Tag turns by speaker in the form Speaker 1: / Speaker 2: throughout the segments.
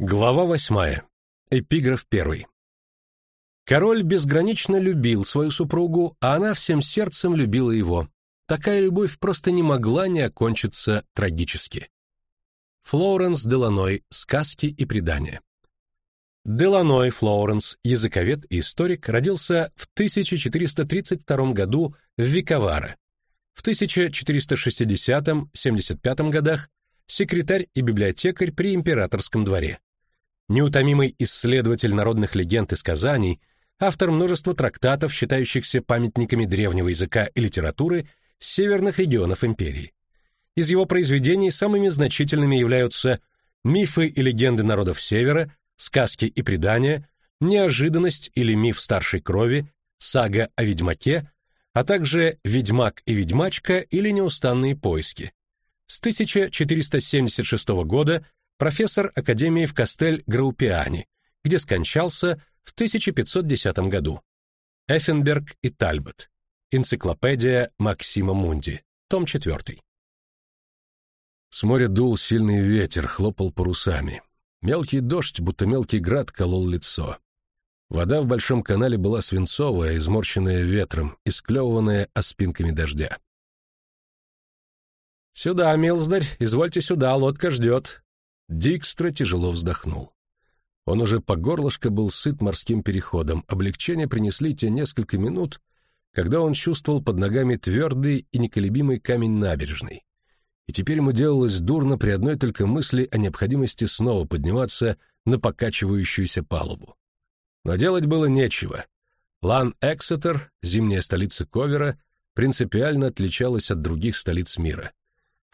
Speaker 1: Глава восьмая. Эпиграф первый. Король безгранично любил свою супругу, а она всем сердцем любила его. Такая любовь просто не могла не окончиться трагически. Флоренс Деланой. Сказки и предания. Деланой Флоренс, языковед и историк, родился в 1432 году в Викаваре. В 1460-75 годах секретарь и библиотекарь при императорском дворе неутомимый исследователь народных легенд и сказаний, автор множества трактатов, считающихся памятниками древнего языка и литературы северных регионов империи. Из его произведений самыми значительными являются «Мифы и легенды народов Севера», «Сказки и предания», «Неожиданность или миф старшей крови», «Сага о ведьмаке», а также «Ведьмак и ведьмачка» или «Неустанные поиски». С 1476 года профессор Академии в Кастель-Граупиане, где скончался в 1510 году. Эффенберг и Тальбот. Энциклопедия Максима Мунди. Том 4.
Speaker 2: С моря дул сильный ветер, хлопал парусами. Мелкий дождь, будто мелкий град, колол лицо. Вода в большом канале была свинцовая, изморщенная ветром, исклеванная оспинками дождя.
Speaker 1: «Сюда, Милздарь, извольте сюда, лодка ждет»,
Speaker 2: Дикстра тяжело вздохнул. Он уже по горлышко был сыт морским переходом, облегчение принесли те несколько минут, когда он чувствовал под ногами твердый и неколебимый камень набережной. И теперь ему делалось дурно при одной только мысли о необходимости снова подниматься на покачивающуюся палубу. Но делать было нечего. Лан Эксетер, зимняя столица Ковера, принципиально отличалась от других столиц мира.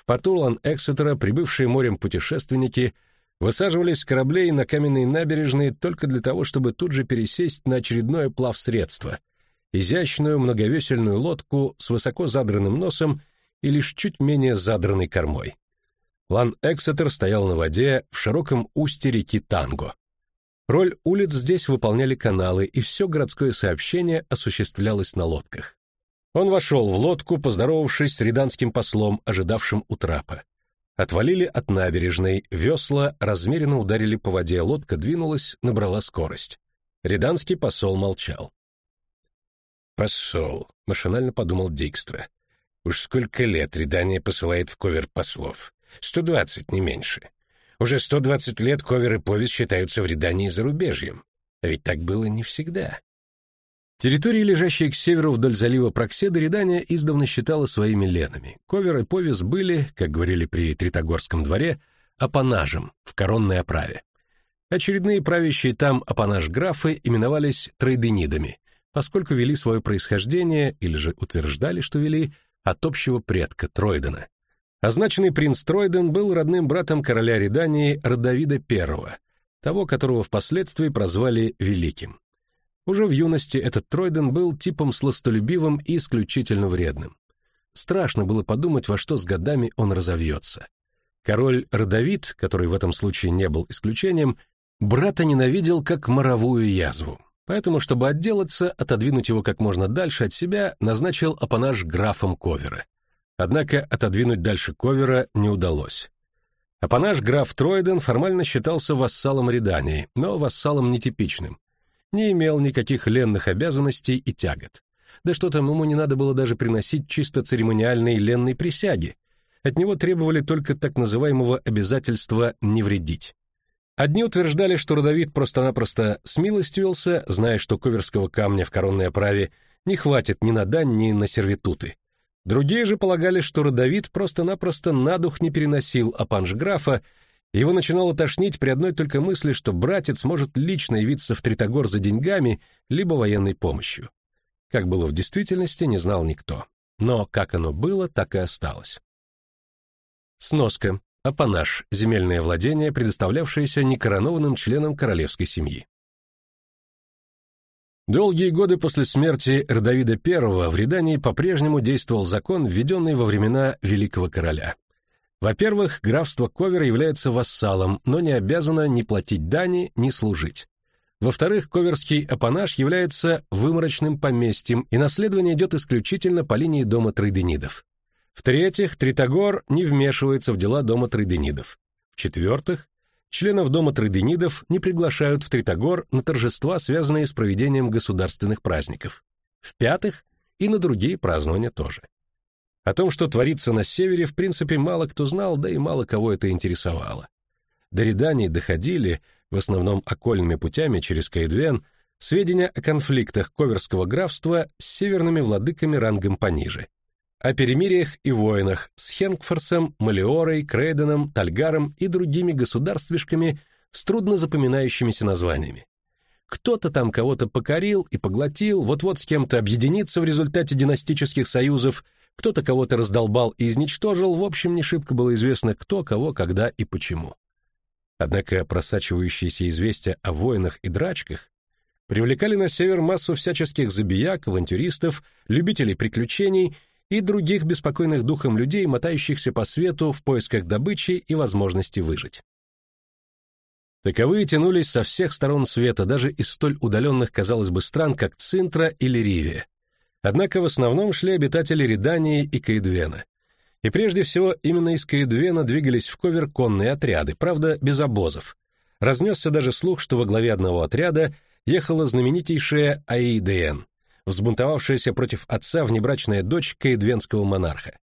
Speaker 2: В порту Лан-Эксетера прибывшие морем путешественники высаживались с кораблей на каменные набережные только для того, чтобы тут же пересесть на очередное плавсредство — изящную многовесельную лодку с высоко задранным носом и лишь чуть менее задранной кормой. Лан-Эксетер стоял на воде в широком устье реки Танго. Роль улиц здесь выполняли каналы, и все городское сообщение осуществлялось на лодках. Он вошел в лодку, поздоровавшись с риданским послом, ожидавшим у трапа. Отвалили от набережной, весла размеренно ударили по воде, лодка двинулась, набрала скорость. Риданский посол молчал.
Speaker 3: «Посол», — машинально подумал Дикстра. «Уж сколько лет Ридания посылает в ковер послов? Сто двадцать, не меньше. Уже сто двадцать лет ковер и повесть считаются в Ридании зарубежьем. А ведь так было не всегда.
Speaker 1: Территории, лежащие к северу вдоль залива Прокседа, Редания издавна считала своими ленами. Ковер и Повес были, как говорили при Тритогорском дворе, апанажем в коронной оправе. Очередные правящие там апанаж-графы именовались тройденидами, поскольку вели свое происхождение, или же утверждали, что вели, от общего предка Тройдена. Означенный принц Тройден был родным братом короля Редании Родовида I, того, которого впоследствии прозвали Великим. Уже в юности этот Тройден был типом сластолюбивым и исключительно вредным. Страшно было подумать, во что с годами он разовьется. Король Родовид, который в этом случае не был исключением, брата ненавидел как моровую язву. Поэтому, чтобы отделаться, отодвинуть его как можно дальше от себя, назначил апанаж графом Ковера. Однако отодвинуть дальше Ковера не удалось. Апанаж граф Тройден формально считался вассалом Редании, но вассалом нетипичным не имел никаких ленных обязанностей и тягот. Да что там, ему не надо было даже приносить чисто церемониальные ленные присяги. От него требовали только так называемого обязательства «не вредить». Одни утверждали, что родовид просто-напросто смилостивился, зная, что коверского камня в коронной оправе не хватит ни на дань, ни на сервитуты. Другие же полагали, что родовид просто-напросто на дух не переносил апанж-графа его начинало тошнить при одной только мысли, что братец может лично явиться в Тритогор за деньгами либо военной помощью. Как было в действительности, не знал никто. Но как оно было, так и осталось. Сноска. Апанаж. Земельное владение, предоставлявшееся некоронованным членам королевской семьи. Долгие годы после смерти Эрдовида I в Редании по-прежнему действовал закон, введенный во времена Великого Короля. Во-первых, графство Ковер является вассалом, но не обязано ни платить дани, ни служить. Во-вторых, Коверский апанаж является выморочным поместьем, и наследование идет исключительно по линии дома Тройденидов. В-третьих, Тритогор не вмешивается в дела дома Тройденидов. В-четвертых, членов Дома Тройденидов не приглашают в Тритогор на торжества, связанные с проведением государственных праздников. В-пятых, и на другие празднования тоже. О том, что творится на севере, в принципе, мало кто знал, да и мало кого это интересовало. До Редании доходили, в основном окольными путями через Каэдвен, сведения о конфликтах Коверского графства с северными владыками рангом пониже, о перемириях и войнах с Хенкфорсом, Малиорой, Крейденом, Тальгаром и другими государствишками с трудно запоминающимися названиями. Кто-то там кого-то покорил и поглотил, вот-вот с кем-то объединится в результате династических союзов, кто-то кого-то раздолбал и изничтожил, в общем, не шибко было известно, кто, кого, когда и почему. Однако просачивающиеся известия о войнах и драчках привлекали на север массу всяческих забияк, авантюристов, любителей приключений и других беспокойных духом людей, мотающихся по свету в поисках добычи и возможности выжить. Таковые тянулись со всех сторон света, даже из столь удаленных, казалось бы, стран, как Цинтра или Ривия. Однако в основном шли обитатели Редании и Каэдвена. И прежде всего именно из Каэдвена двигались в ковер конные отряды, правда, без обозов. Разнесся даже слух, что во главе одного отряда ехала знаменитейшая Аиден, взбунтовавшаяся против отца внебрачная дочь каэдвенского монарха.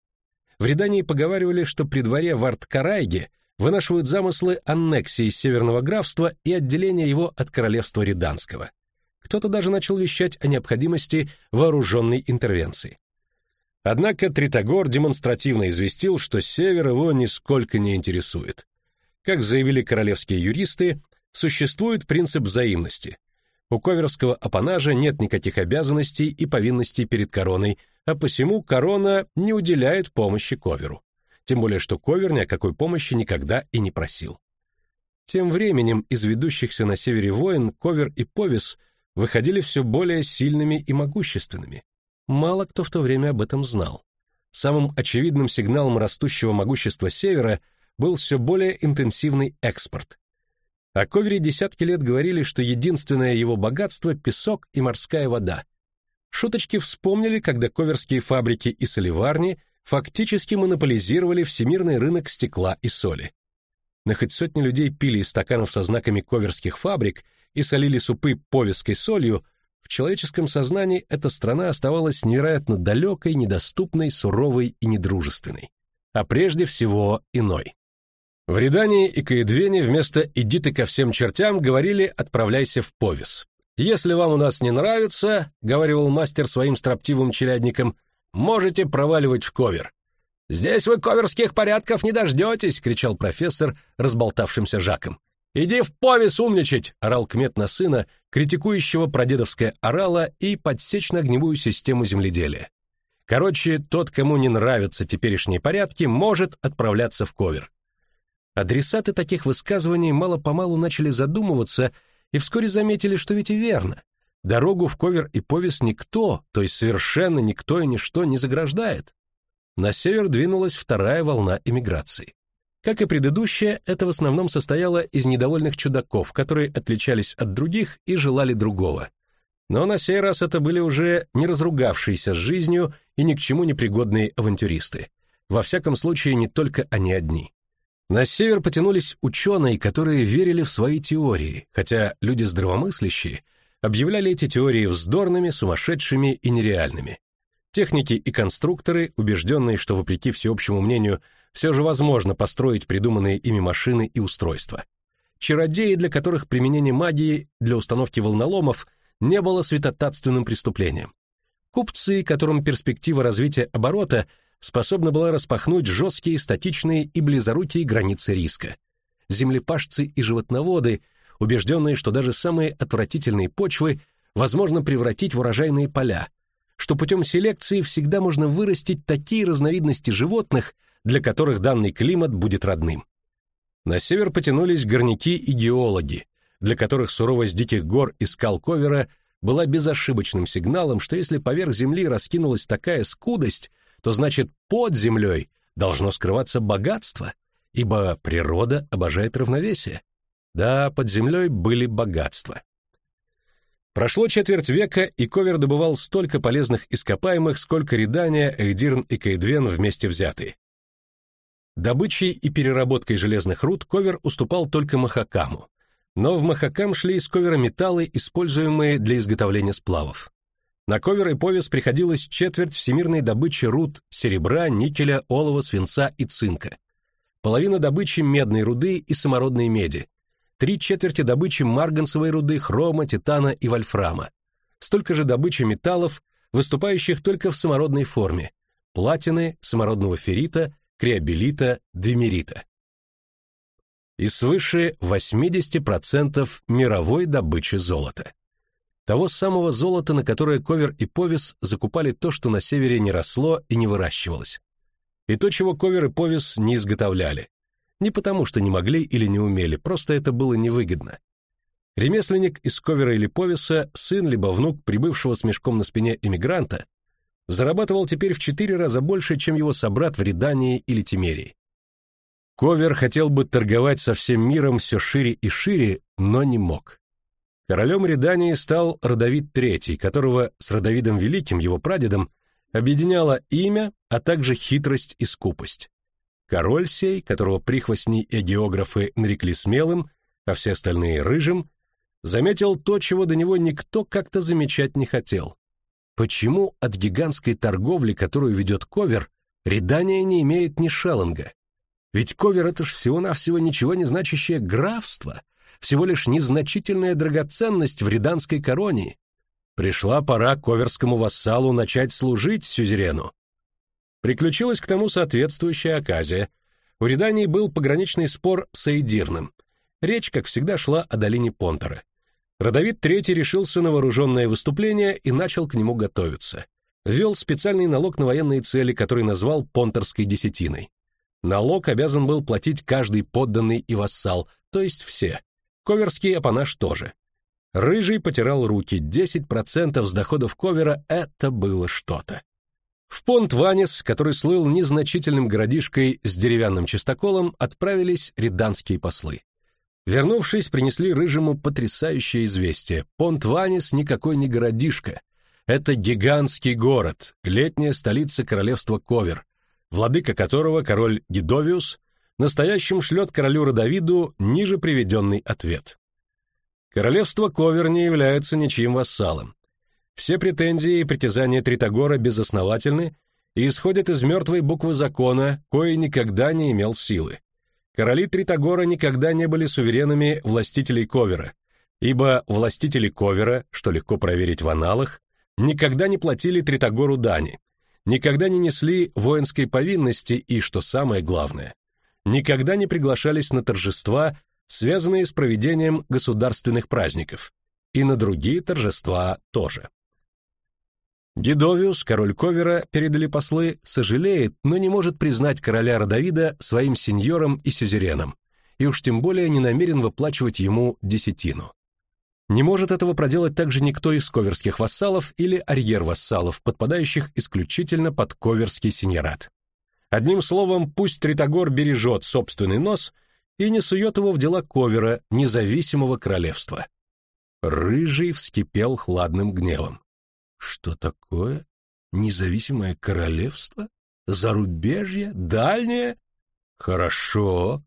Speaker 1: В Редании поговаривали, что при дворе в Арткарайге вынашивают замыслы аннексии Северного графства и отделения его от королевства Реданского. Кто-то даже начал вещать о необходимости вооруженной интервенции. Однако Тритогор демонстративно известил, что север его нисколько не интересует. Как заявили королевские юристы, существует принцип взаимности. У коверского апанажа нет никаких обязанностей и повинностей перед короной, а посему корона не уделяет помощи коверу. Тем более, что ковер ни о какой помощи никогда и не просил. Тем временем из ведущихся на севере войн ковер и повес выходили все более сильными и могущественными. Мало кто в то время об этом знал. Самым очевидным сигналом растущего могущества севера был все более интенсивный экспорт. О Ковере десятки лет говорили, что единственное его богатство — песок и морская вода. Шуточки вспомнили, когда коверские фабрики и соливарни фактически монополизировали всемирный рынок стекла и соли. Но хоть сотни людей пили из стаканов со знаками коверских фабрик и солили супы повеской солью, в человеческом сознании эта страна оставалась невероятно далекой, недоступной, суровой и недружественной. А прежде всего иной. В Редании и Каэдвене вместо «иди ты ко всем чертям» говорили «отправляйся в повес». «Если вам у нас не нравится», — говорил мастер своим строптивым челядникам, — «можете проваливать в ковер». «Здесь вы коверских порядков не дождетесь», — кричал профессор разболтавшимся Жаком. «Иди в повес умничать!» — орал кмет на сына, критикующего прадедовское орало и подсечно-огневую систему земледелия. Короче, тот, кому не нравятся теперешние порядки, может отправляться в ковер. Адресаты таких высказываний мало-помалу начали задумываться и вскоре заметили, что ведь и верно. Дорогу в Ковер и Повес никто, то есть совершенно никто и ничто не заграждает. На север двинулась вторая волна эмиграции. Как и предыдущая, это в основном состояло из недовольных чудаков, которые отличались от других и желали другого. Но на сей раз это были уже не разругавшиеся с жизнью и ни к чему не пригодные авантюристы. Во всяком случае, не только они одни. На север потянулись ученые, которые верили в свои теории, хотя люди здравомыслящие объявляли эти теории вздорными, сумасшедшими и нереальными. Техники и конструкторы, убежденные, что вопреки всеобщему мнению все же возможно построить придуманные ими машины и устройства. Чародеи, для которых применение магии для установки волноломов не было святотатственным преступлением. Купцы, которым перспектива развития оборота – способна была распахнуть жесткие, статичные и близорукие границы риска. Землепашцы и животноводы, убежденные, что даже самые отвратительные почвы возможно превратить в урожайные поля, что путем селекции всегда можно вырастить такие разновидности животных, для которых данный климат будет родным. На север потянулись горняки и геологи, для которых суровость диких гор и скал Ковера была безошибочным сигналом, что если поверх земли раскинулась такая скудость, то значит под землей должно скрываться богатство, ибо природа обожает равновесие. Да, под землей были богатства. Прошло четверть века, и Ковер добывал столько полезных ископаемых, сколько Редания, Эйдирн и Кейдвен вместе взятые. Добычей и переработкой железных руд Ковер уступал только Махакаму, но в Махакам шли из Ковера металлы, используемые для изготовления сплавов. На Ковер и Повес приходилось четверть всемирной добычи руд серебра, никеля, олова, свинца и цинка, половина добычи медной руды и самородной меди, три четверти добычи марганцевой руды, хрома, титана и вольфрама, столько же добычи металлов, выступающих только в самородной форме, платины, самородного феррита, криобелита, демерита. И свыше 80% мировой добычи золота. Того самого золота, на которое Ковер и Повис закупали то, что на севере не росло и не выращивалось. И то, чего Ковер и Повис не изготовляли. Не потому, что не могли или не умели, просто это было невыгодно. Ремесленник из Ковера или Повиса, сын либо внук прибывшего с мешком на спине эмигранта, зарабатывал теперь в четыре раза больше, чем его собрат в Редании или Тимерии. Ковер хотел бы торговать со всем миром все шире и шире, но не мог. Королем Редании стал Родовид III, которого с Родовидом Великим, его прадедом, объединяло имя, а также хитрость и скупость. Король сей, которого прихвостни и географы нарекли смелым, а все остальные рыжим, заметил то, чего до него никто как-то замечать не хотел. Почему от гигантской торговли, которую ведет Ковер, Редания не имеет ни шеллинга? Ведь Ковер — это ж всего-навсего ничего не значащее графство, всего лишь незначительная драгоценность в риданской короне. Пришла пора коверскому вассалу начать служить сюзерену. Приключилась к тому соответствующая оказия. У Редании был пограничный спор с Эйдирным. Речь, как всегда, шла о долине Понтера. Родовид III решился на вооруженное выступление и начал к нему готовиться. Ввел специальный налог на военные цели, который назвал Понтерской десятиной. Налог обязан был платить каждый подданный и вассал, то есть все. Коверский апанаж тоже. Рыжий потирал руки, 10% с доходов Ковера — это было что-то. В Понт-Ванис, который слыл незначительным городишкой с деревянным чистоколом, отправились риданские послы. Вернувшись, принесли Рыжему потрясающее известие. Понт-Ванис никакой не городишко. Это гигантский город, летняя столица королевства Ковер, владыка которого, король Гидовиус, настоящим шлет королю Родовиду ниже приведенный ответ. Королевство Ковер не является ничьим вассалом. Все претензии и притязания Тритогора безосновательны и исходят из мертвой буквы закона, кое никогда не имел силы. Короли Тритогора никогда не были суверенами властителей Ковера, ибо властители Ковера, что легко проверить в аналах, никогда не платили Тритогору дани, никогда не несли воинской повинности и, что самое главное, никогда не приглашались на торжества, связанные с проведением государственных праздников, и на другие торжества тоже. Гидовиус, король Ковера, передали послы, сожалеет, но не может признать короля Родовида своим сеньором и сюзереном, и уж тем более не намерен выплачивать ему десятину. Не может этого проделать также никто из коверских вассалов или арьер-вассалов, подпадающих исключительно под коверский сеньорат. Одним словом, пусть Тритогор бережет собственный нос и не сует его в дела ковера, независимого королевства. Рыжий вскипел хладным гневом. Что такое? Независимое королевство? Зарубежье? Дальнее? Хорошо.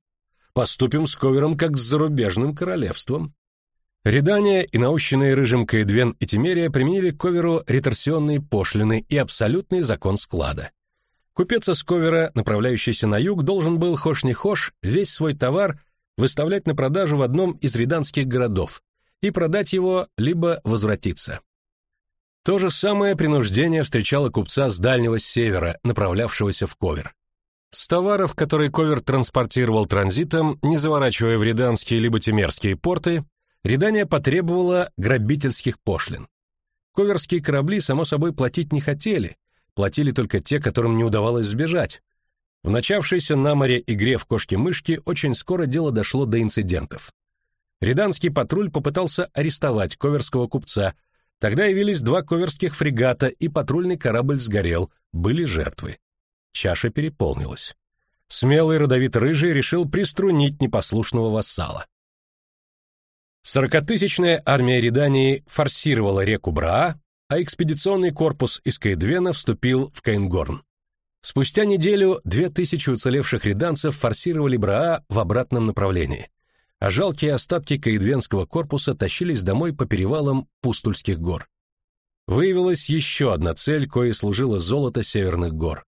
Speaker 1: Поступим с Ковером как с зарубежным королевством. Редания и наущенные рыжим Каэдвен и Тимерия применили к Коверу реторсионные пошлины и абсолютный закон склада. Купец из Ковера, направляющийся на юг, должен был, хошь не хошь, весь свой товар выставлять на продажу в одном из риданских городов и продать его, либо возвратиться. То же самое принуждение встречало купца с дальнего севера, направлявшегося в Ковер. С товаров, которые Ковер транспортировал транзитом, не заворачивая в риданские либо тимерские порты, Ридания потребовала грабительских пошлин. Коверские корабли, само собой, платить не хотели, платили только те, которым не удавалось сбежать. В начавшейся на море игре в кошки-мышки очень скоро дело дошло до инцидентов. Риданский патруль попытался арестовать коверского купца, Тогда явились два коверских фрегата, и патрульный корабль сгорел, были жертвы. Чаша переполнилась. Смелый родовит рыжий решил приструнить непослушного вассала. Сорокатысячная армия Редании форсировала реку Браа, а экспедиционный корпус из Каэдвена вступил в Каингорн. Спустя неделю две тысячи уцелевших реданцев форсировали Браа в обратном направлении, а жалкие остатки каэдвенского корпуса тащились домой по перевалам Пустульских гор. Выявилась еще одна цель, кое служила золото северных гор.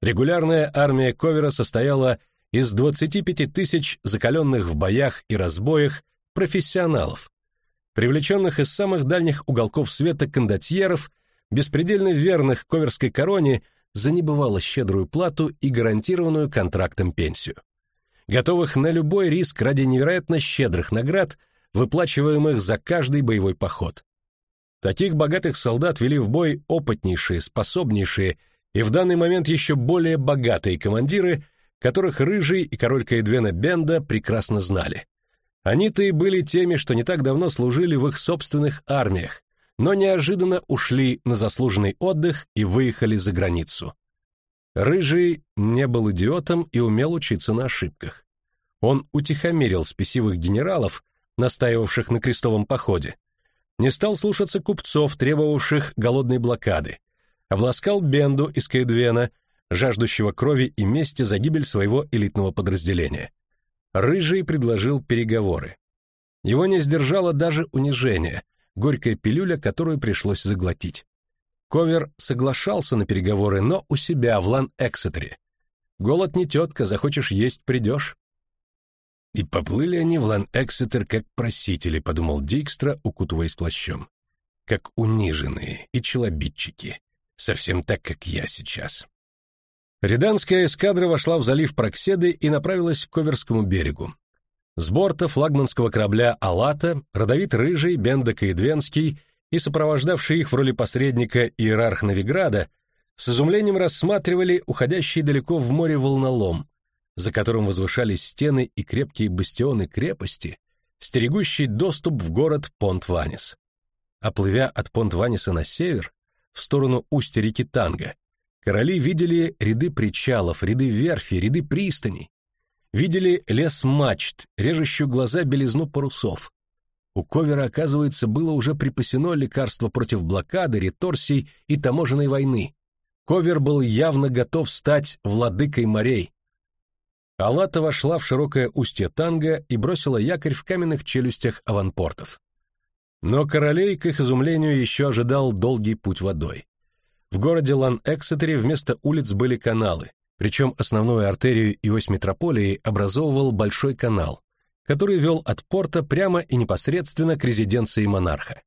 Speaker 1: Регулярная армия Ковера состояла из 25 тысяч закаленных в боях и разбоях профессионалов, привлеченных из самых дальних уголков света кондотьеров, беспредельно верных коверской короне за небывало щедрую плату и гарантированную контрактом пенсию. Готовых на любой риск ради невероятно щедрых наград, выплачиваемых за каждый боевой поход. Таких богатых солдат вели в бой опытнейшие, способнейшие и в данный момент еще более богатые командиры, которых Рыжий и король Каэдвена Бенда прекрасно знали. Они-то и были теми, что не так давно служили в их собственных армиях, но неожиданно ушли на заслуженный отдых и выехали за границу. Рыжий не был идиотом и умел учиться на ошибках. Он утихомирил спесивых генералов, настаивавших на крестовом походе, не стал слушаться купцов, требовавших голодной блокады, обласкал Бенду из Кейдвена, жаждущего крови и мести за гибель своего элитного подразделения. Рыжий предложил переговоры. Его не сдержало даже унижение, горькая пилюля, которую пришлось заглотить. Ковер соглашался на переговоры, но у себя, в Лан-Эксетере. Голод не тетка, захочешь есть — придешь. И поплыли они в Лан-Эксетер как просители, подумал Дикстра, укутываясь плащом. Как униженные и челобитчики. Совсем так, как я сейчас. Реданская эскадра вошла в залив Прокседы и направилась к Коверскому берегу. С борта флагманского корабля «Алата» родовит Рыжий, Бендек и Двенский и сопровождавший их в роли посредника иерарх Новиграда с изумлением рассматривали уходящий далеко в море волнолом, за которым возвышались стены и крепкие бастионы крепости, стерегущий доступ в город Понт-Ванис. Оплывя от Понт-Ваниса на север, в сторону устья реки Танга, короли видели ряды причалов, ряды верфи, ряды пристаней, видели лес мачт, режущую глаза белизну парусов. У Ковера, оказывается, было уже припасено лекарство против блокады, реторсий и таможенной войны. Ковер был явно готов стать владыкой морей, Алата вошла в широкое устье Танга и бросила якорь в каменных челюстях аванпортов. Но королей, к их изумлению, еще ожидал долгий путь водой. В городе Лан-Эксетере вместо улиц были каналы, причем основную артерию и ось метрополии образовывал большой канал, который вел от порта прямо и непосредственно к резиденции монарха.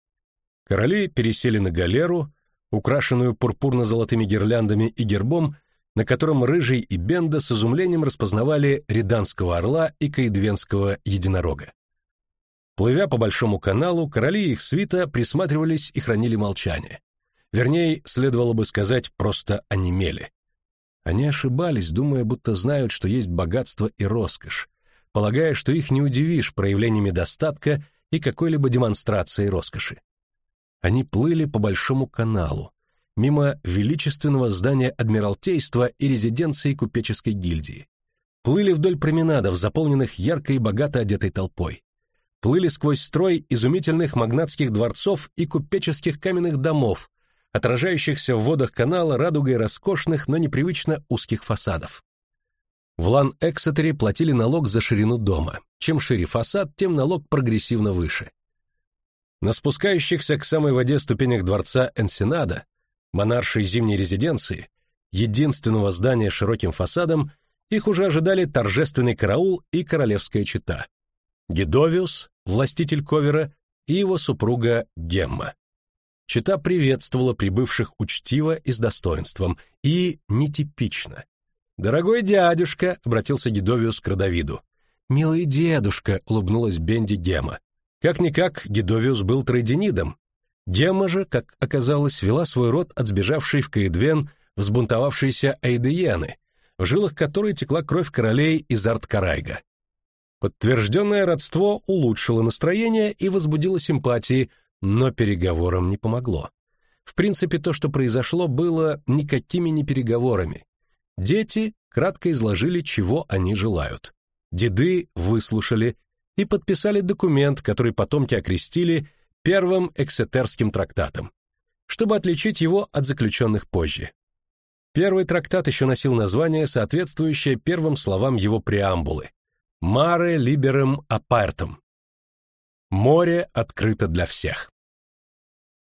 Speaker 1: Короли пересели на галеру, украшенную пурпурно-золотыми гирляндами и гербом, на котором Рыжий и Бенда с изумлением распознавали Реданского орла и Каидвенского единорога. Плывя по большому каналу, короли и их свита присматривались и хранили молчание. Вернее, следовало бы сказать, просто онемели. Они ошибались, думая, будто знают, что есть богатство и роскошь, полагая, что их не удивишь проявлениями достатка и какой-либо демонстрацией роскоши. Они плыли по большому каналу, мимо величественного здания Адмиралтейства и резиденции купеческой гильдии. Плыли вдоль променадов, заполненных яркой и богато одетой толпой. Плыли сквозь строй изумительных магнатских дворцов и купеческих каменных домов, отражающихся в водах канала радугой роскошных, но непривычно узких фасадов. В Лан-Эксетере платили налог за ширину дома. Чем шире фасад, тем налог прогрессивно выше. На спускающихся к самой воде ступенях дворца Энсенада монаршей зимней резиденции, единственного здания с широким фасадом, их уже ожидали торжественный караул и королевская чета. Гедовиус, властитель Ковера, и его супруга Гемма. Чета приветствовала прибывших учтиво и с достоинством, и нетипично. «Дорогой дядюшка», — обратился Гедовиус к Родовиду. «Милый дедушка», — улыбнулась Бенди Гемма. Как-никак, Гедовиус был тройденидом, Гемма же, как оказалось, вела свой род от сбежавшей в Каэдвен взбунтовавшейся Эйдеяны, в жилах которой текла кровь королей из Арткарайга. Подтвержденное родство улучшило настроение и возбудило симпатии, но переговорам не помогло. В принципе, то, что произошло, было никакими не переговорами. Дети кратко изложили, чего они желают. Деды выслушали и подписали документ, который потомки окрестили первым эксетерским трактатом, чтобы отличить его от заключенных позже. Первый трактат еще носил название, соответствующее первым словам его преамбулы «Mare liberum apertum» — «Море открыто для всех».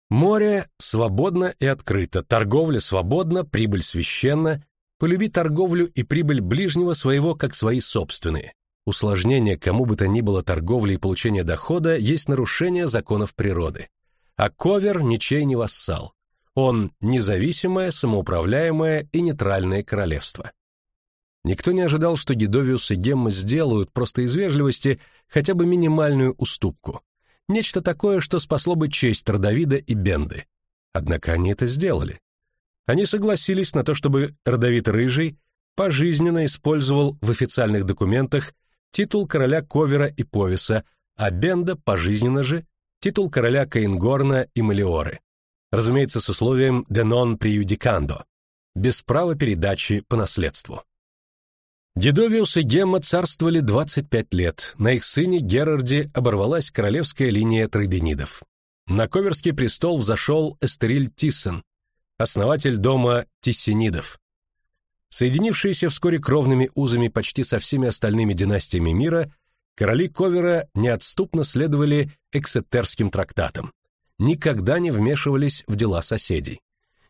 Speaker 1: Море свободно и открыто, торговля свободна, прибыль священна, полюби торговлю и прибыль ближнего своего как свои собственные. Усложнение кому бы то ни было торговли и получения дохода есть нарушение законов природы. А ковер ничей не вассал. Он независимое, самоуправляемое и нейтральное королевство. Никто не ожидал, что Гидовиус и Гемма сделают, просто из вежливости, хотя бы минимальную уступку. Нечто такое, что спасло бы честь Родовида и Бенды. Однако они это сделали. Они согласились на то, чтобы Родовид Рыжий пожизненно использовал в официальных документах титул короля Ковера и Повиса, а Бенда пожизненно же титул короля Каингорна и Малиоры разумеется, с условием «de non priudicando», без права передачи по наследству. Дедовиус и Гемма царствовали 25 лет, на их сыне Герарде оборвалась королевская линия тройденидов. На Коверский престол взошел Эстериль Тиссен, основатель дома Тиссенидов. Соединившиеся вскоре кровными узами почти со всеми остальными династиями мира, короли Ковера неотступно следовали эксетерским трактатам никогда не вмешивались в дела соседей,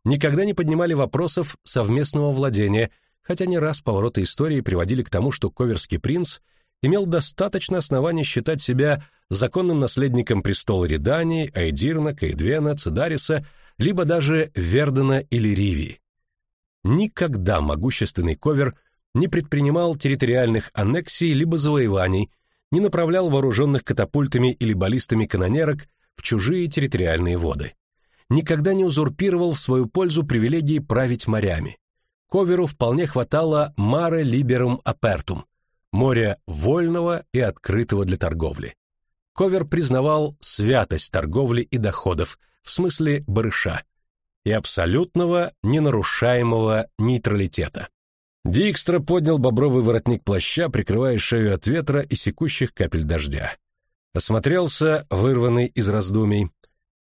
Speaker 1: никогда не поднимали вопросов совместного владения, хотя не раз повороты истории приводили к тому, что Коверский принц имел достаточно оснований считать себя законным наследником престола Редании, Айдирна, Каэдвена, Цидариса, либо даже Вердена или Ривии. Никогда могущественный Ковер не предпринимал территориальных аннексий либо завоеваний, не направлял вооруженных катапультами или баллистами канонерок в чужие территориальные воды. Никогда не узурпировал в свою пользу привилегии править морями. Коверу вполне хватало «mare liberum apertum» — моря вольного и открытого для торговли. Ковер признавал святость торговли и доходов, в смысле барыша, и абсолютного, ненарушаемого нейтралитета. Дикстра поднял бобровый воротник плаща, прикрывая шею от ветра и секущих капель дождя. Осмотрелся, вырванный из раздумий.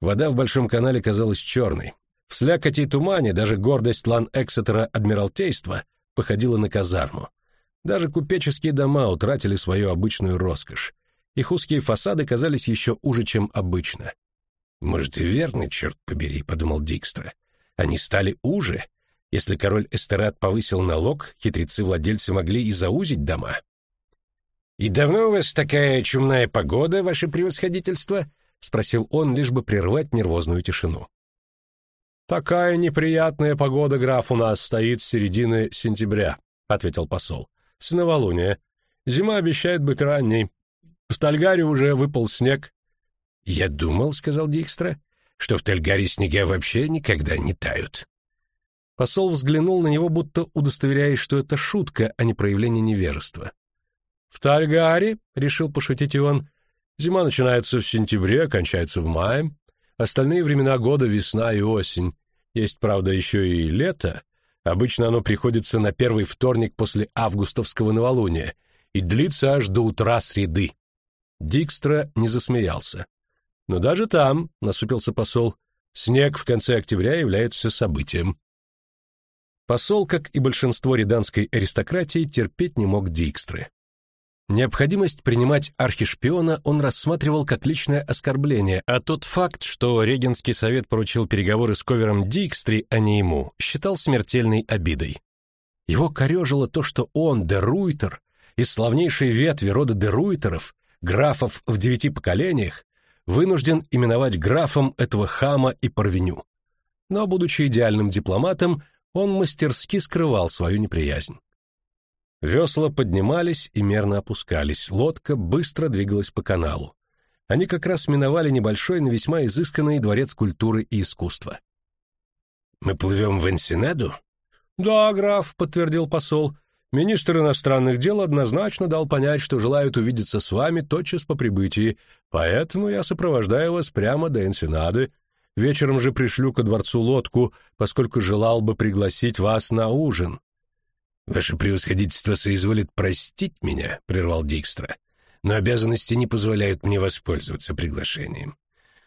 Speaker 1: Вода в Большом канале казалась черной. В слякоти и тумане даже гордость лан Эксетера Адмиралтейства походила на казарму. Даже купеческие дома утратили свою обычную роскошь. Их узкие фасады казались еще уже, чем обычно. «Может, и верно, черт побери», — подумал Дикстра. «Они стали уже. Если король Эстерат повысил налог, хитрецы-владельцы могли и заузить дома. «И давно у вас такая чумная погода, ваше превосходительство?» — спросил он, лишь бы прервать нервозную тишину. «Такая неприятная погода, граф, у нас стоит с середины сентября», — ответил посол. «С новолуния. Зима обещает быть ранней. В Тальгаре уже выпал снег». «Я думал», — сказал Дикстра, — «что в Тальгаре снега вообще никогда не тают». Посол взглянул на него, будто удостоверяясь, что это шутка, а не проявление невежества. В Тальгаре, решил пошутить Иван, зима начинается в сентябре, кончается в мае. Остальные времена года — весна и осень. Есть, правда, еще и лето. Обычно оно приходится на первый вторник после августовского новолуния и длится аж до утра среды. Дикстра не засмеялся. Но даже там, — насупился посол, — снег в конце октября является событием. Посол, как и большинство риданской аристократии, терпеть не мог Дикстры. Необходимость принимать архишпиона он рассматривал как личное оскорбление, а тот факт, что Регенский совет поручил переговоры с Ковером Дикстри, а не ему, считал смертельной обидой. Его корежило то, что он, де Руйтер, из славнейшей ветви рода де Руйтеров, графов в девяти поколениях, вынужден именовать графом этого хама и порвеню. Но, будучи идеальным дипломатом, он мастерски скрывал свою неприязнь. Весла поднимались и мерно опускались, лодка быстро двигалась по каналу. Они как раз миновали небольшой, но весьма изысканный дворец культуры и искусства. «Мы плывем в Энсенеду?» «Да, граф», — подтвердил посол. «Министр иностранных дел однозначно дал понять, что желают увидеться с вами тотчас по прибытии, поэтому я сопровождаю вас прямо до Энсенады. Вечером же пришлю ко дворцу лодку, поскольку желал бы пригласить вас на ужин». «Ваше превосходительство соизволит простить меня», — прервал Дикстра, «но обязанности не позволяют мне воспользоваться приглашением.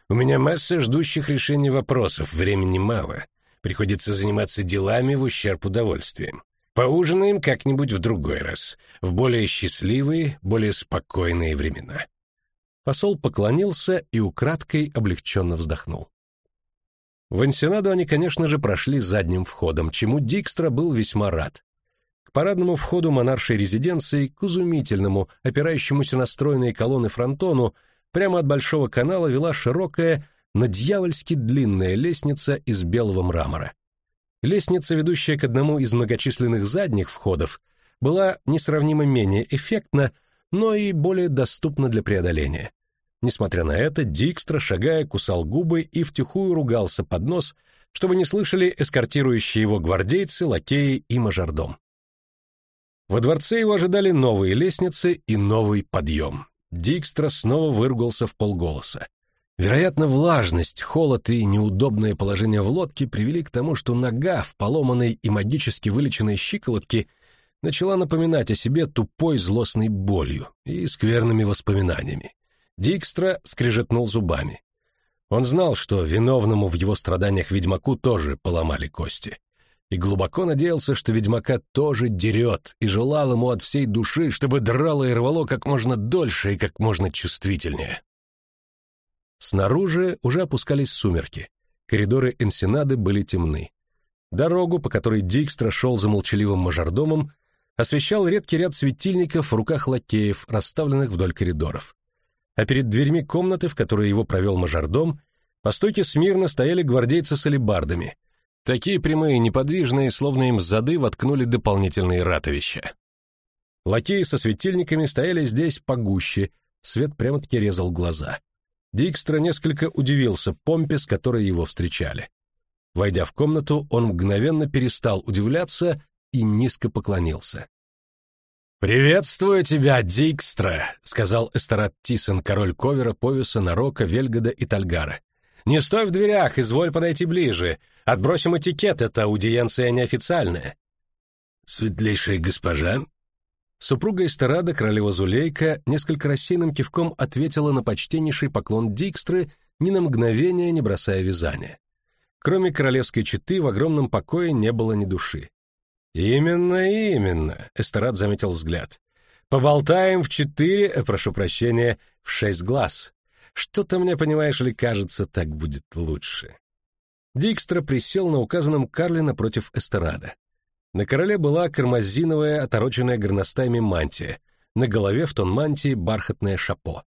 Speaker 1: У меня масса ждущих решения вопросов, времени мало.
Speaker 3: Приходится заниматься делами в ущерб удовольствиям. Поужинаем как-нибудь в другой раз, в более счастливые, более спокойные времена.
Speaker 2: Посол поклонился и украдкой облегченно вздохнул. В Энсенаду они, конечно же, прошли задним входом, чему Дикстра был весьма рад. К парадному входу монаршей резиденции, к изумительному, опирающемуся на стройные колонны фронтону, прямо от Большого канала вела широкая, но дьявольски длинная лестница из белого мрамора. Лестница, ведущая к одному из многочисленных задних входов, была несравнимо менее эффектна, но и более доступна для преодоления. Несмотря на это, Дикстра, шагая, кусал губы и втихую ругался под нос, чтобы не слышали эскортирующие его гвардейцы, лакеи и мажордом. Во дворце его ожидали новые лестницы и новый подъем. Дикстра снова выругался в полголоса. Вероятно, влажность, холод и неудобное положение в лодке привели к тому, что нога в поломанной и магически вылеченной щиколотке начала напоминать о себе тупой злостной болью и скверными воспоминаниями. Дикстра скрежетнул зубами. Он знал, что виновному в его страданиях ведьмаку тоже поломали кости. И глубоко надеялся, что ведьмака тоже дерет, и желал ему от всей души, чтобы драло и рвало как можно дольше и как можно чувствительнее. Снаружи уже опускались сумерки. Коридоры Энсенады были темны. Дорогу, по которой Дикстра шел за молчаливым мажордомом, освещал редкий ряд светильников в руках лакеев, расставленных вдоль коридоров. А перед дверьми комнаты, в которой его провел мажордом, по стойке смирно стояли гвардейцы с алебардами. Такие прямые неподвижные, словно им зады воткнули дополнительные ратовища. Лакеи со светильниками стояли здесь погуще, свет прямо-таки резал глаза. Дикстра несколько удивился помпе, с которой его встречали. Войдя в комнату, он мгновенно перестал удивляться и низко поклонился. «Приветствую тебя, Дикстра», — сказал Эстерат Тисон, король Ковера, Повиса, Нарока, Вельгода и Тальгара. «Не стой в дверях, изволь подойти ближе. Отбросим этикет, это аудиенция неофициальная».
Speaker 3: «Светлейшая госпожа»,
Speaker 2: Супруга Эстерада, королева Зулейка, несколько рассеянным кивком ответила на почтеннейший поклон Дикстры, ни на мгновение не бросая вязания. Кроме королевской четы в огромном покое не было ни души. «Именно, именно», — Эстерад заметил взгляд. «Поболтаем в четыре, э, прошу прощения, в шесть глаз. Что-то мне, понимаешь ли, кажется, так будет лучше». Дикстра присел на указанном карле напротив Эстерада. На короле была кармазиновая, отороченная горностаями мантия, на голове в тон мантии бархатное шапо.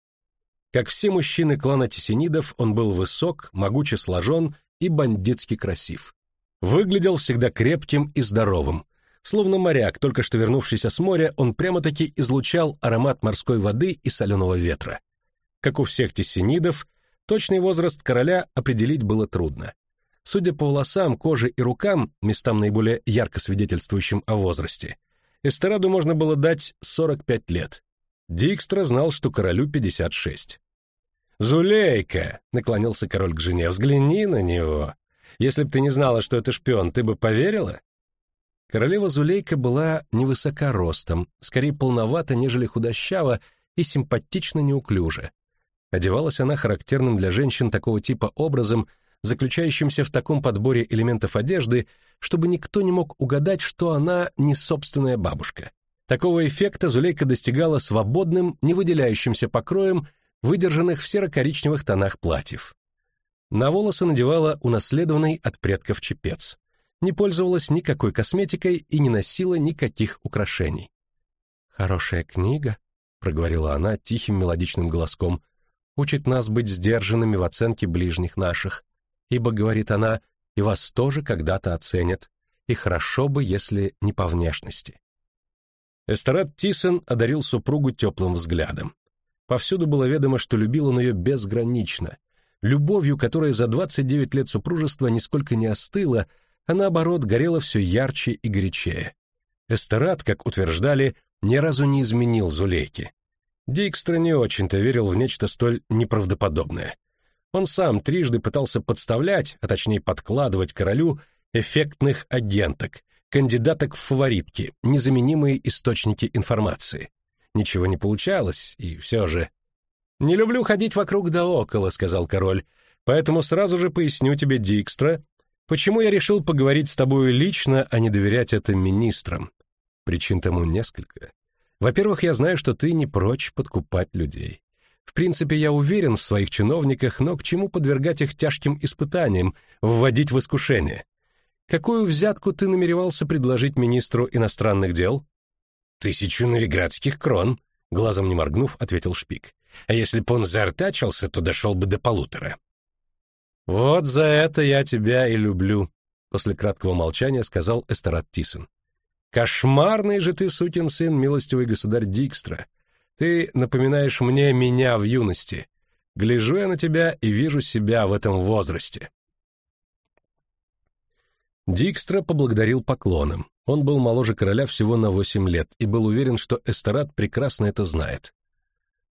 Speaker 2: Как все мужчины клана Тесенидов, он был высок, могуче сложен и бандитски красив. Выглядел всегда крепким и здоровым. Словно моряк, только что вернувшийся с моря, он прямо-таки излучал аромат морской воды и соленого ветра. Как у всех тессенидов, точный возраст короля определить было трудно. Судя по волосам, коже и рукам, местам наиболее ярко свидетельствующим о возрасте, Эстераду можно было дать 45 лет. Дикстра знал, что королю 56. «Зулейка!» — наклонился король к жене. «Взгляни на него! Если бы ты не знала, что это шпион, ты бы поверила?» Королева Зулейка была невысока ростом, скорее полновата, нежели худощава и симпатично неуклюже. Одевалась она характерным для женщин такого типа образом — заключающимся в таком подборе элементов одежды, чтобы никто не мог угадать, что она не собственная бабушка. Такого эффекта Зулейка достигала свободным, не выделяющимся покроем, выдержанных в серо-коричневых тонах платьев. На волосы надевала унаследованный от предков чепец. Не пользовалась никакой косметикой и не носила никаких украшений. «Хорошая книга», — проговорила она тихим мелодичным голоском, — «учит нас быть сдержанными в оценке ближних наших ибо, говорит она, и вас тоже когда-то оценят, и хорошо бы, если не по внешности. Эстерад Тисон одарил супругу теплым взглядом. Повсюду было ведомо, что любил он ее безгранично, любовью, которая за 29 лет супружества нисколько не остыла, а наоборот горела все ярче и горячее. Эстерад, как утверждали, ни разу не изменил Зулейке. Дикстра не очень-то верил в нечто столь неправдоподобное. Он сам трижды пытался подставлять, а точнее подкладывать королю эффектных агенток, кандидаток в фаворитки, незаменимые источники информации. Ничего не получалось, и все же... «Не люблю ходить вокруг да около», — сказал король, «поэтому сразу же поясню тебе, Дикстра,
Speaker 1: Почему я решил поговорить с тобой лично, а не доверять это министрам? Причин тому несколько. Во-первых, я знаю, что ты не прочь подкупать людей. В принципе, я уверен в своих чиновниках, но к чему подвергать их тяжким испытаниям, вводить в искушение? Какую взятку ты намеревался предложить министру иностранных дел?
Speaker 3: Тысячу новиградских крон, глазом не моргнув, ответил Шпик. А если бы он заортачился, то дошел бы до полутора.
Speaker 1: Вот за это я тебя и люблю, после краткого молчания сказал Эстерат Тисон. Кошмарный же ты сукин сын, милостивый государь Дикстра. Ты напоминаешь мне меня в юности. Гляжу я на тебя и вижу себя в этом возрасте. Дикстра поблагодарил поклоном. Он был моложе короля всего на восемь лет и был уверен, что Эстерат прекрасно это знает.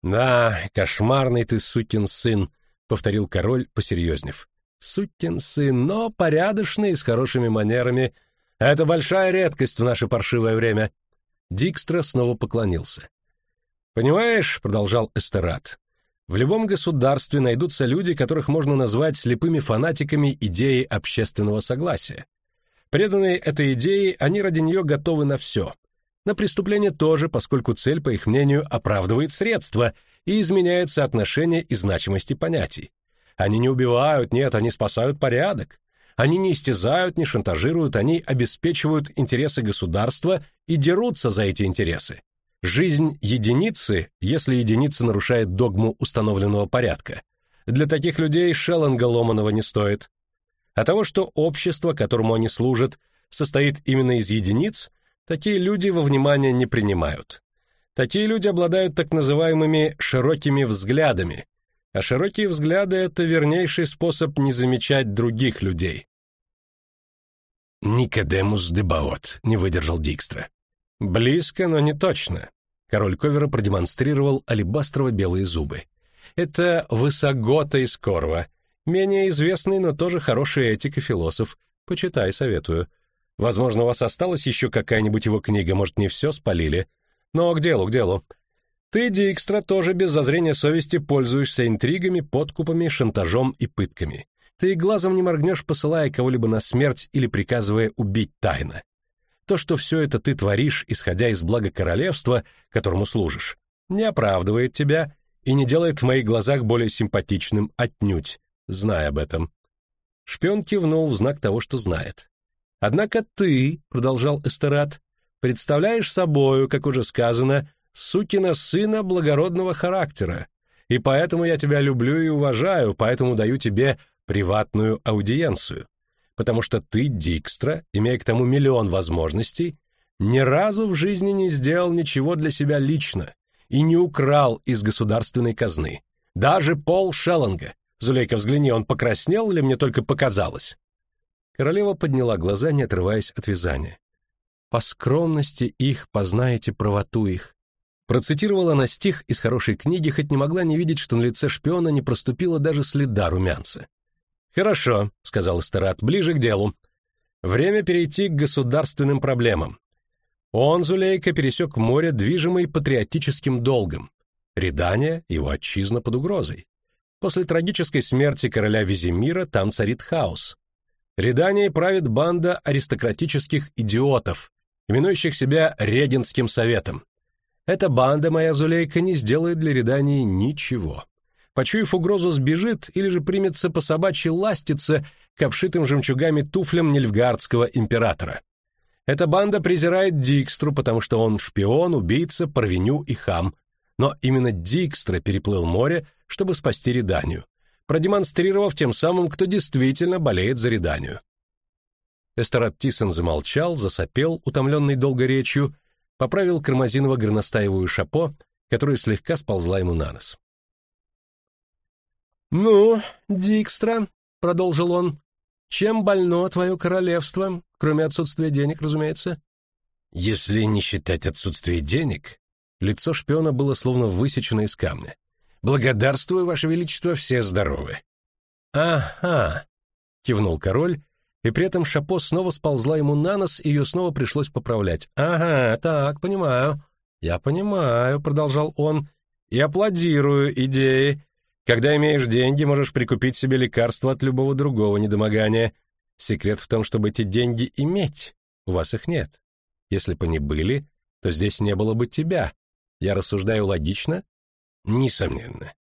Speaker 1: «Да, кошмарный ты сукин сын», — повторил король, посерьезнев. «Сукин сын, но порядочный, с хорошими манерами. Это большая редкость в наше паршивое время». Дикстра снова поклонился. «Понимаешь», — продолжал Эстерат, — «в любом государстве найдутся люди, которых можно назвать слепыми фанатиками идеи общественного согласия. Преданные этой идее, они ради нее готовы на все. На преступление тоже, поскольку цель, по их мнению, оправдывает средства и изменяет соотношение и значимости понятий. Они не убивают, нет, они спасают порядок. Они не истязают, не шантажируют, они обеспечивают интересы государства и дерутся за эти интересы. Жизнь единицы, если единица нарушает догму установленного порядка, для таких людей шеллинга ломаного не стоит. А того, что общество, которому они служат, состоит именно из единиц, такие люди во внимание не принимают. Такие люди обладают так называемыми широкими взглядами, а широкие взгляды — это вернейший способ не замечать других людей.
Speaker 3: «Никодемус де Баот», — не выдержал Дикстра.
Speaker 1: «Близко, но не точно». Король Ковера продемонстрировал алебастрово-белые зубы. «Это Высогота из Корва, Менее известный, но тоже хороший этик и философ. Почитай, советую. Возможно, у вас осталась еще какая-нибудь его книга, может, не все спалили. Но к делу, к делу. Ты, Дикстра, тоже без зазрения совести пользуешься интригами, подкупами, шантажом и пытками. Ты глазом не моргнешь, посылая кого-либо на смерть или приказывая убить тайно. То, что все это ты творишь, исходя из блага королевства, которому служишь, не оправдывает тебя и не делает в моих глазах более симпатичным отнюдь зная об этом. Шпион кивнул в знак того, что знает. «Однако ты, — продолжал Эстерат, — представляешь собою, как уже сказано, сукина сына благородного характера, и поэтому я тебя люблю и уважаю, поэтому даю тебе приватную аудиенцию, потому что ты, Дикстра, имея к тому миллион возможностей, ни разу в жизни не сделал ничего для себя лично и не украл из государственной казны, даже пол шеллинга, Зулейка, взгляни, он покраснел или мне только показалось?» Королева подняла глаза, не отрываясь от вязания. «По скромности их познаете правоту их». Процитировала она стих из хорошей книги, хоть не могла не видеть, что на лице шпиона не проступило даже следа румянца. «Хорошо», — сказал Эстерат, — «ближе к делу. Время перейти к государственным проблемам. Он, Зулейка, пересек море, движимый патриотическим долгом. Редание — его отчизна под угрозой. После трагической смерти короля Визимира там царит хаос. Реданией правит банда аристократических идиотов, именующих себя Регенским советом. Эта банда, моя Зулейка, не сделает для Редании ничего. Почуяв угрозу, сбежит или же примется по собачьи ластиться к обшитым жемчугами туфлям нильфгардского императора. Эта банда презирает Дикстру, потому что он шпион, убийца, порвеню и хам. Но именно Дикстра переплыл море, чтобы спасти Реданию, продемонстрировав тем самым, кто действительно болеет за Реданию. Эстерат Тисон замолчал, засопел, утомленный долгой речью, поправил кармазиново-горностаевую шапо, которая слегка сползла ему на нос. «Ну, Дикстра», — продолжил он, — «чем больно твое королевство, кроме отсутствия денег, разумеется?»
Speaker 3: «Если не считать отсутствие денег...» Лицо шпиона было словно высечено из камня. Благодарствую, Ваше Величество, все здоровы.
Speaker 1: Ага, кивнул король, и при этом шапо снова сползла ему на нос, и ее снова пришлось поправлять. Ага, так, понимаю. Я понимаю, продолжал он, и аплодирую идее. Когда имеешь деньги, можешь прикупить себе лекарство от любого другого недомогания. Секрет в том, чтобы эти деньги иметь. У вас их нет. Если бы они были, то здесь не было бы тебя. Я рассуждаю логично?
Speaker 3: Несомненно.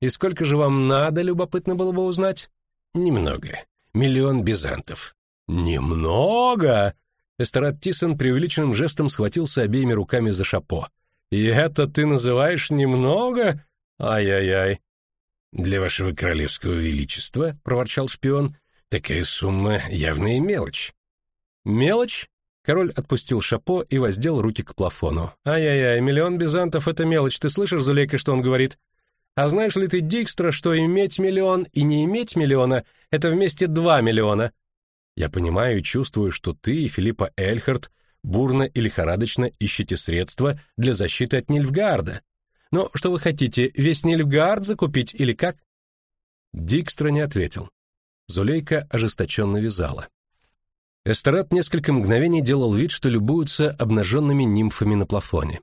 Speaker 1: И сколько же вам надо, любопытно было бы узнать?
Speaker 3: Немного. Миллион бизантов.
Speaker 1: Немного? Эстерат Тисон преувеличенным жестом схватился обеими руками за шапо. И это ты называешь немного? Ай-яй-яй.
Speaker 3: Для вашего королевского величества, проворчал шпион, такая сумма явная мелочь.
Speaker 1: Мелочь? Король отпустил шапо и воздел руки к плафону. Ай-яй-яй, миллион бизантов это мелочь. Ты слышишь, Зулейка, что он говорит? А знаешь ли ты, Дикстра, что иметь миллион и не иметь миллиона это вместе два миллиона? Я понимаю и чувствую, что ты и Филиппа Эльхард бурно и лихорадочно ищете средства для защиты от Нильфгаарда. Но что вы хотите, весь Нильфгаард закупить или как? Дикстра не ответил. Зулейка ожесточенно вязала. Эстерат несколько мгновений делал вид, что любуются обнаженными нимфами на плафоне.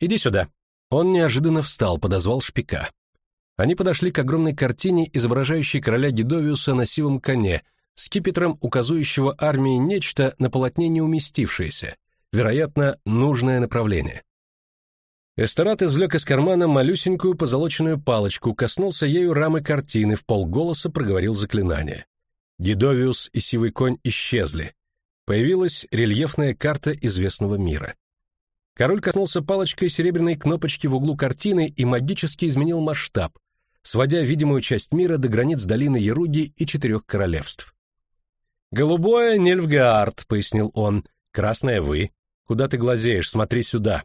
Speaker 1: «Иди сюда». Он неожиданно встал, подозвал шпика. Они подошли к огромной картине, изображающей короля Гедовиуса на сивом коне, скипетром, указывающего армии нечто на полотне не уместившееся, вероятно, нужное направление. Эстерат извлек из кармана малюсенькую позолоченную палочку, коснулся ею рамы картины, в полголоса проговорил заклинание. Гедовиус и Сивый конь исчезли. Появилась рельефная карта известного мира. Король коснулся палочкой серебряной кнопочки в углу картины и магически изменил масштаб, сводя видимую часть мира до границ долины Яруги и четырех королевств. «Голубое — Нильфгаард», — пояснил он. «Красное — вы. Куда ты глазеешь? Смотри сюда».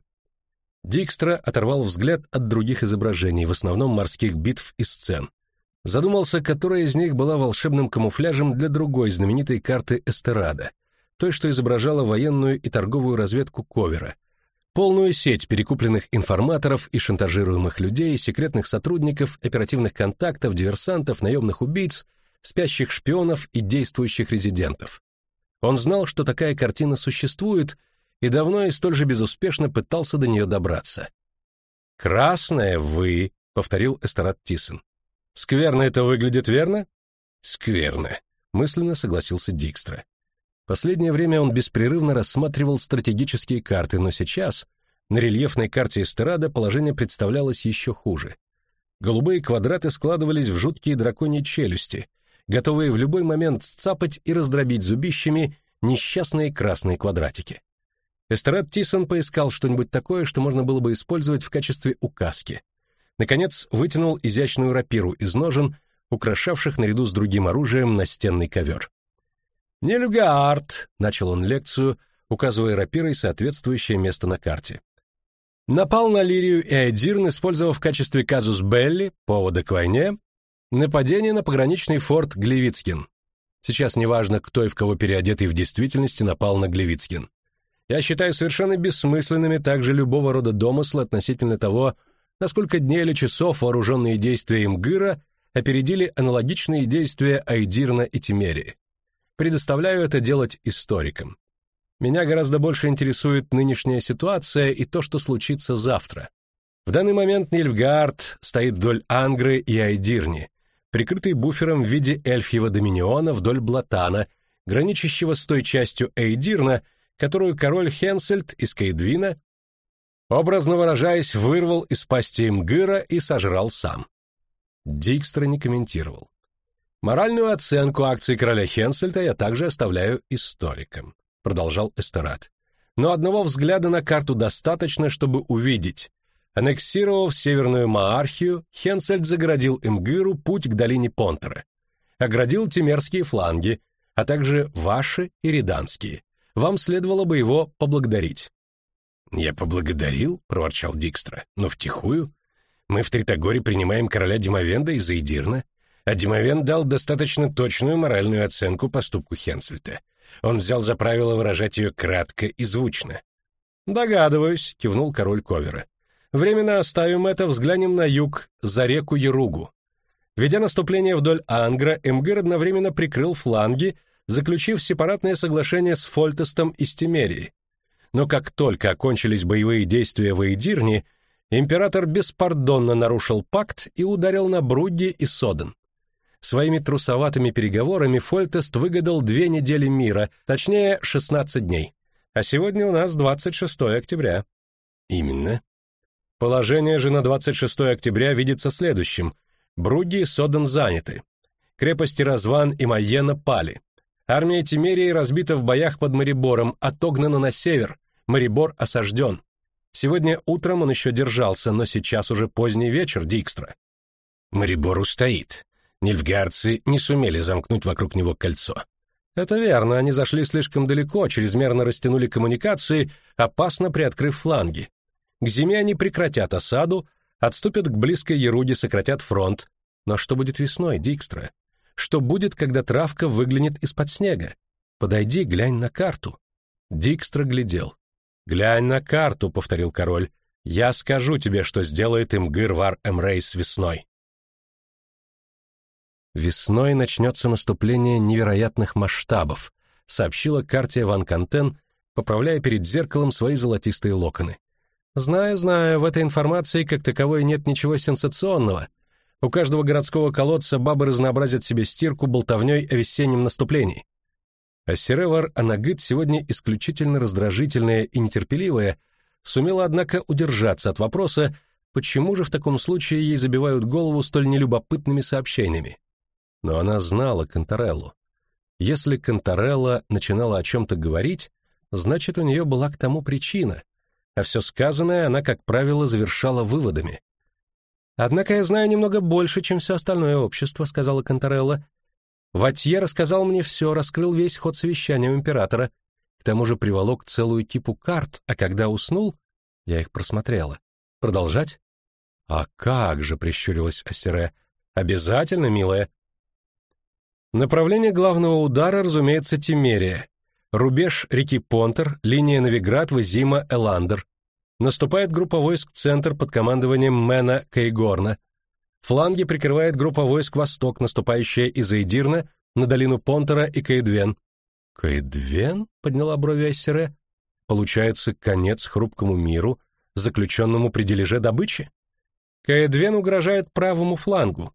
Speaker 1: Дикстра оторвал взгляд от других изображений, в основном морских битв и сцен. Задумался, которая из них была волшебным камуфляжем для другой знаменитой карты Эстерада, той, что изображала военную и торговую разведку Ковера, полную сеть перекупленных информаторов и шантажируемых людей, секретных сотрудников, оперативных контактов, диверсантов, наемных убийц, спящих шпионов и действующих резидентов. Он знал, что такая картина существует, и давно и столь же безуспешно пытался до нее добраться. «Красное вы», — повторил Эстерад Тисон. Скверно это выглядит, верно?
Speaker 3: Скверно,
Speaker 1: мысленно согласился Дикстра. Последнее время он беспрерывно рассматривал стратегические карты, но сейчас на рельефной карте Эстерада положение представлялось еще хуже. Голубые квадраты складывались в жуткие драконьи челюсти, готовые в любой момент сцапать и раздробить зубищами несчастные красные квадратики. Эстерад Тисон поискал что-нибудь такое, что можно было бы использовать в качестве указки. Наконец, вытянул изящную рапиру из ножен, украшавших наряду с другим оружием настенный ковер. «Нельгард!» — начал он лекцию, указывая рапирой соответствующее место на карте. Напал на Лирию и Айдирн, использовав в качестве казус Белли, повода к войне, нападение на пограничный форт Глевицкин. Сейчас неважно, кто и в кого переодетый в действительности напал на Глевицкин. Я считаю совершенно бессмысленными также любого рода домыслы относительно того, на сколько дней или часов вооруженные действия Имгыра опередили аналогичные действия Айдирна и Тимерии. Предоставляю это делать историкам. Меня гораздо больше интересует нынешняя ситуация и то, что случится завтра. В данный момент Нильфгаард стоит вдоль Ангры и Айдирни, прикрытый буфером в виде эльфьего доминиона вдоль Блатана, граничащего с той частью Эйдирна, которую король Хенсельд из Кейдвина образно выражаясь, вырвал из пасти Мгыра и сожрал сам. Дикстра не комментировал. Моральную оценку акций короля Хенсельта я также оставляю историкам, продолжал Эстерат. Но одного взгляда на карту достаточно, чтобы увидеть. Аннексировав Северную Маархию, Хенсельд загородил Имгыру путь к долине Понтера. Оградил Тимерские фланги, а также ваши и Риданские. Вам следовало бы его поблагодарить.
Speaker 3: «Я поблагодарил», — проворчал Дикстра, — «но втихую. Мы в Тритогоре принимаем короля Димовенда из Эйдирна, а Димовен дал достаточно точную моральную оценку поступку Хенсельта. Он взял за правило выражать ее кратко и звучно».
Speaker 1: «Догадываюсь», — кивнул король Ковера. «Временно оставим это, взглянем на юг, за реку Яругу. Ведя наступление вдоль Ангра, Эмгир одновременно прикрыл фланги, заключив сепаратное соглашение с Фольтестом и Стимерией, но как только окончились боевые действия в Эйдирне, император беспардонно нарушил пакт и ударил на Брудди и Соден. Своими трусоватыми переговорами Фольтест выгадал две недели мира, точнее, 16 дней. А сегодня у нас 26 октября.
Speaker 3: Именно.
Speaker 1: Положение же на 26 октября видится следующим. Бруги и Соден заняты. Крепости Разван и Майена пали. Армия Тимерии разбита в боях под Марибором, отогнана на север. Марибор осажден. Сегодня утром он еще держался, но сейчас уже поздний вечер, Дикстра.
Speaker 3: Марибор устоит. Нильфгардцы не сумели замкнуть вокруг него кольцо.
Speaker 1: Это верно, они зашли слишком далеко, чрезмерно растянули коммуникации, опасно приоткрыв фланги. К зиме они прекратят осаду, отступят к близкой Еруде, сократят фронт. Но что будет весной, Дикстра? Что будет, когда травка выглянет из-под снега? Подойди, глянь на карту. Дикстра глядел. «Глянь на карту», — повторил король. «Я скажу тебе, что сделает им Гырвар Эмрейс весной». Весной начнется наступление невероятных масштабов, сообщила Картия Ван Кантен, поправляя перед зеркалом свои золотистые локоны. Знаю, знаю, в этой информации как таковой нет ничего сенсационного. У каждого городского колодца бабы разнообразят себе стирку болтовней о весеннем наступлении. А Серевар Анагыт сегодня исключительно раздражительная и нетерпеливая, сумела, однако, удержаться от вопроса, почему же в таком случае ей забивают голову столь нелюбопытными сообщениями. Но она знала Контореллу. Если Конторелла начинала о чем-то говорить, значит, у нее была к тому причина, а все сказанное она, как правило, завершала выводами. «Однако я знаю немного больше, чем все остальное общество», — сказала Конторелла. «Ватье рассказал мне все, раскрыл весь ход совещания у императора. К тому же приволок целую кипу карт, а когда уснул, я их просмотрела. Продолжать?» «А как же», — прищурилась Ассере. «Обязательно, милая. Направление главного удара, разумеется, Тимерия. Рубеж реки Понтер, линия Новиград, Визима, Эландер. Наступает группа войск «Центр» под командованием Мэна Кейгорна. Фланги прикрывает группа войск «Восток», наступающая из Эйдирна на долину Понтера и Кейдвен. «Кейдвен?» — подняла брови Ассере. «Получается, конец хрупкому миру, заключенному при дележе добычи?» Кейдвен угрожает правому флангу,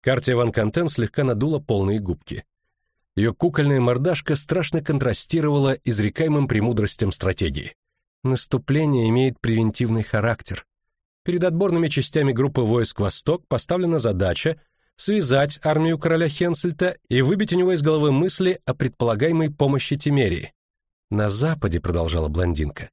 Speaker 1: Картия Ван Кантен слегка надула полные губки. Ее кукольная мордашка страшно контрастировала изрекаемым премудростям стратегии. Наступление имеет превентивный характер. Перед отборными частями группы войск «Восток» поставлена задача связать армию короля Хенсельта и выбить у него из головы мысли о предполагаемой помощи Тимерии. На западе, продолжала блондинка,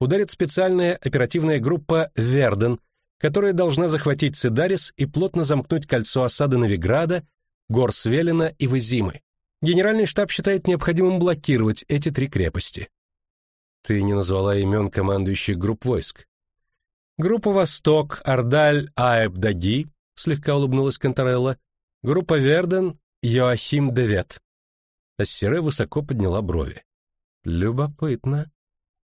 Speaker 1: ударит специальная оперативная группа «Верден», которая должна захватить Цидарис и плотно замкнуть кольцо осады Новиграда, гор Свелина и Вызимы. Генеральный штаб считает необходимым блокировать эти три крепости. Ты не назвала имен командующих групп войск. Группа «Восток», Ардаль, Аэб, Даги, слегка улыбнулась Конторелла. Группа «Верден», Йоахим Девет. Ассире высоко подняла брови. Любопытно.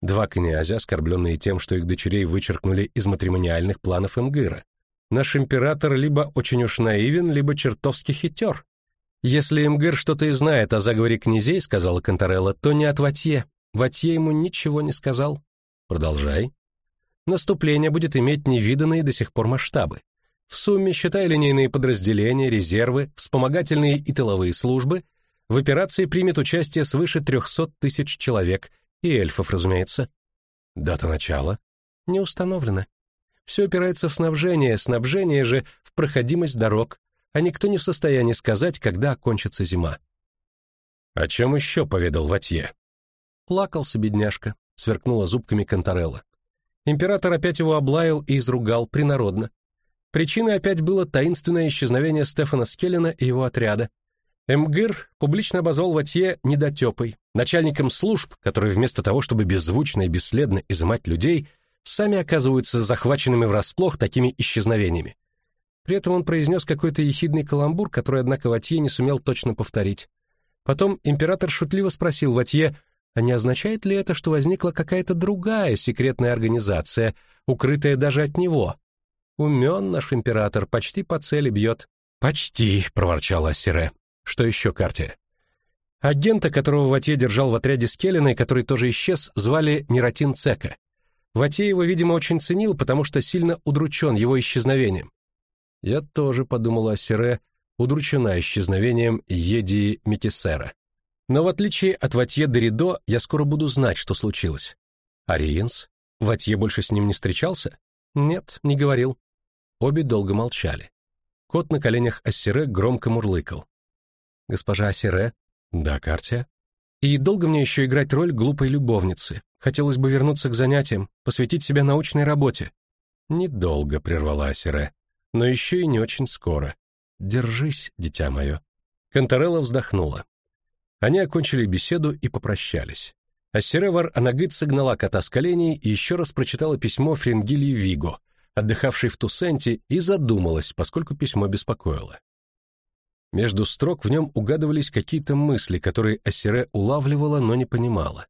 Speaker 1: Два князя, оскорбленные тем, что их дочерей вычеркнули из матримониальных планов Эмгыра. Наш император либо очень уж наивен, либо чертовски хитер. Если Эмгыр что-то и знает о заговоре князей, сказала Конторелла, то не от Ватье. Ватье ему ничего не сказал. Продолжай. Наступление будет иметь невиданные до сих пор масштабы. В сумме, считая линейные подразделения, резервы, вспомогательные и тыловые службы, в операции примет участие свыше 300 тысяч человек, и эльфов, разумеется. Дата начала не установлена. Все опирается в снабжение, снабжение же в проходимость дорог, а никто не в состоянии сказать, когда окончится зима. О чем еще поведал Ватье? Плакался бедняжка, сверкнула зубками Конторелла. Император опять его облаял и изругал принародно. Причиной опять было таинственное исчезновение Стефана Скеллена и его отряда, Эмгыр публично обозвал Ватье недотепой, начальником служб, которые вместо того, чтобы беззвучно и бесследно изымать людей, сами оказываются захваченными врасплох такими исчезновениями. При этом он произнес какой-то ехидный каламбур, который, однако, Ватье не сумел точно повторить. Потом император шутливо спросил Ватье, а не означает ли это, что возникла какая-то другая секретная организация, укрытая даже от него? Умен наш император, почти по цели бьет. «Почти», — проворчал Ассире. Что еще карте? Агента, которого Ватье держал в отряде с Келлиной, который тоже исчез, звали Нератин Цека. Ватье его, видимо, очень ценил, потому что сильно удручен его исчезновением. Я тоже подумала о Сире, удручена исчезновением Едии Метисера. Но в отличие от Ватье Деридо, я скоро буду знать, что случилось. А Риенс? Ватье больше с ним не встречался? Нет, не говорил. Обе долго молчали. Кот на коленях Ассире громко мурлыкал. Госпожа Ассире? Да, Картия. И долго мне еще играть роль глупой любовницы? Хотелось бы вернуться к занятиям, посвятить себя научной работе. Недолго прервала Ассире, но еще и не очень скоро. Держись, дитя мое. Конторелла вздохнула. Они окончили беседу и попрощались. А Серевар Анагыт согнала кота с коленей и еще раз прочитала письмо Фрингилии Виго, отдыхавшей в Тусенте, и задумалась, поскольку письмо беспокоило. Между строк в нем угадывались какие-то мысли, которые Ассире улавливала, но не понимала.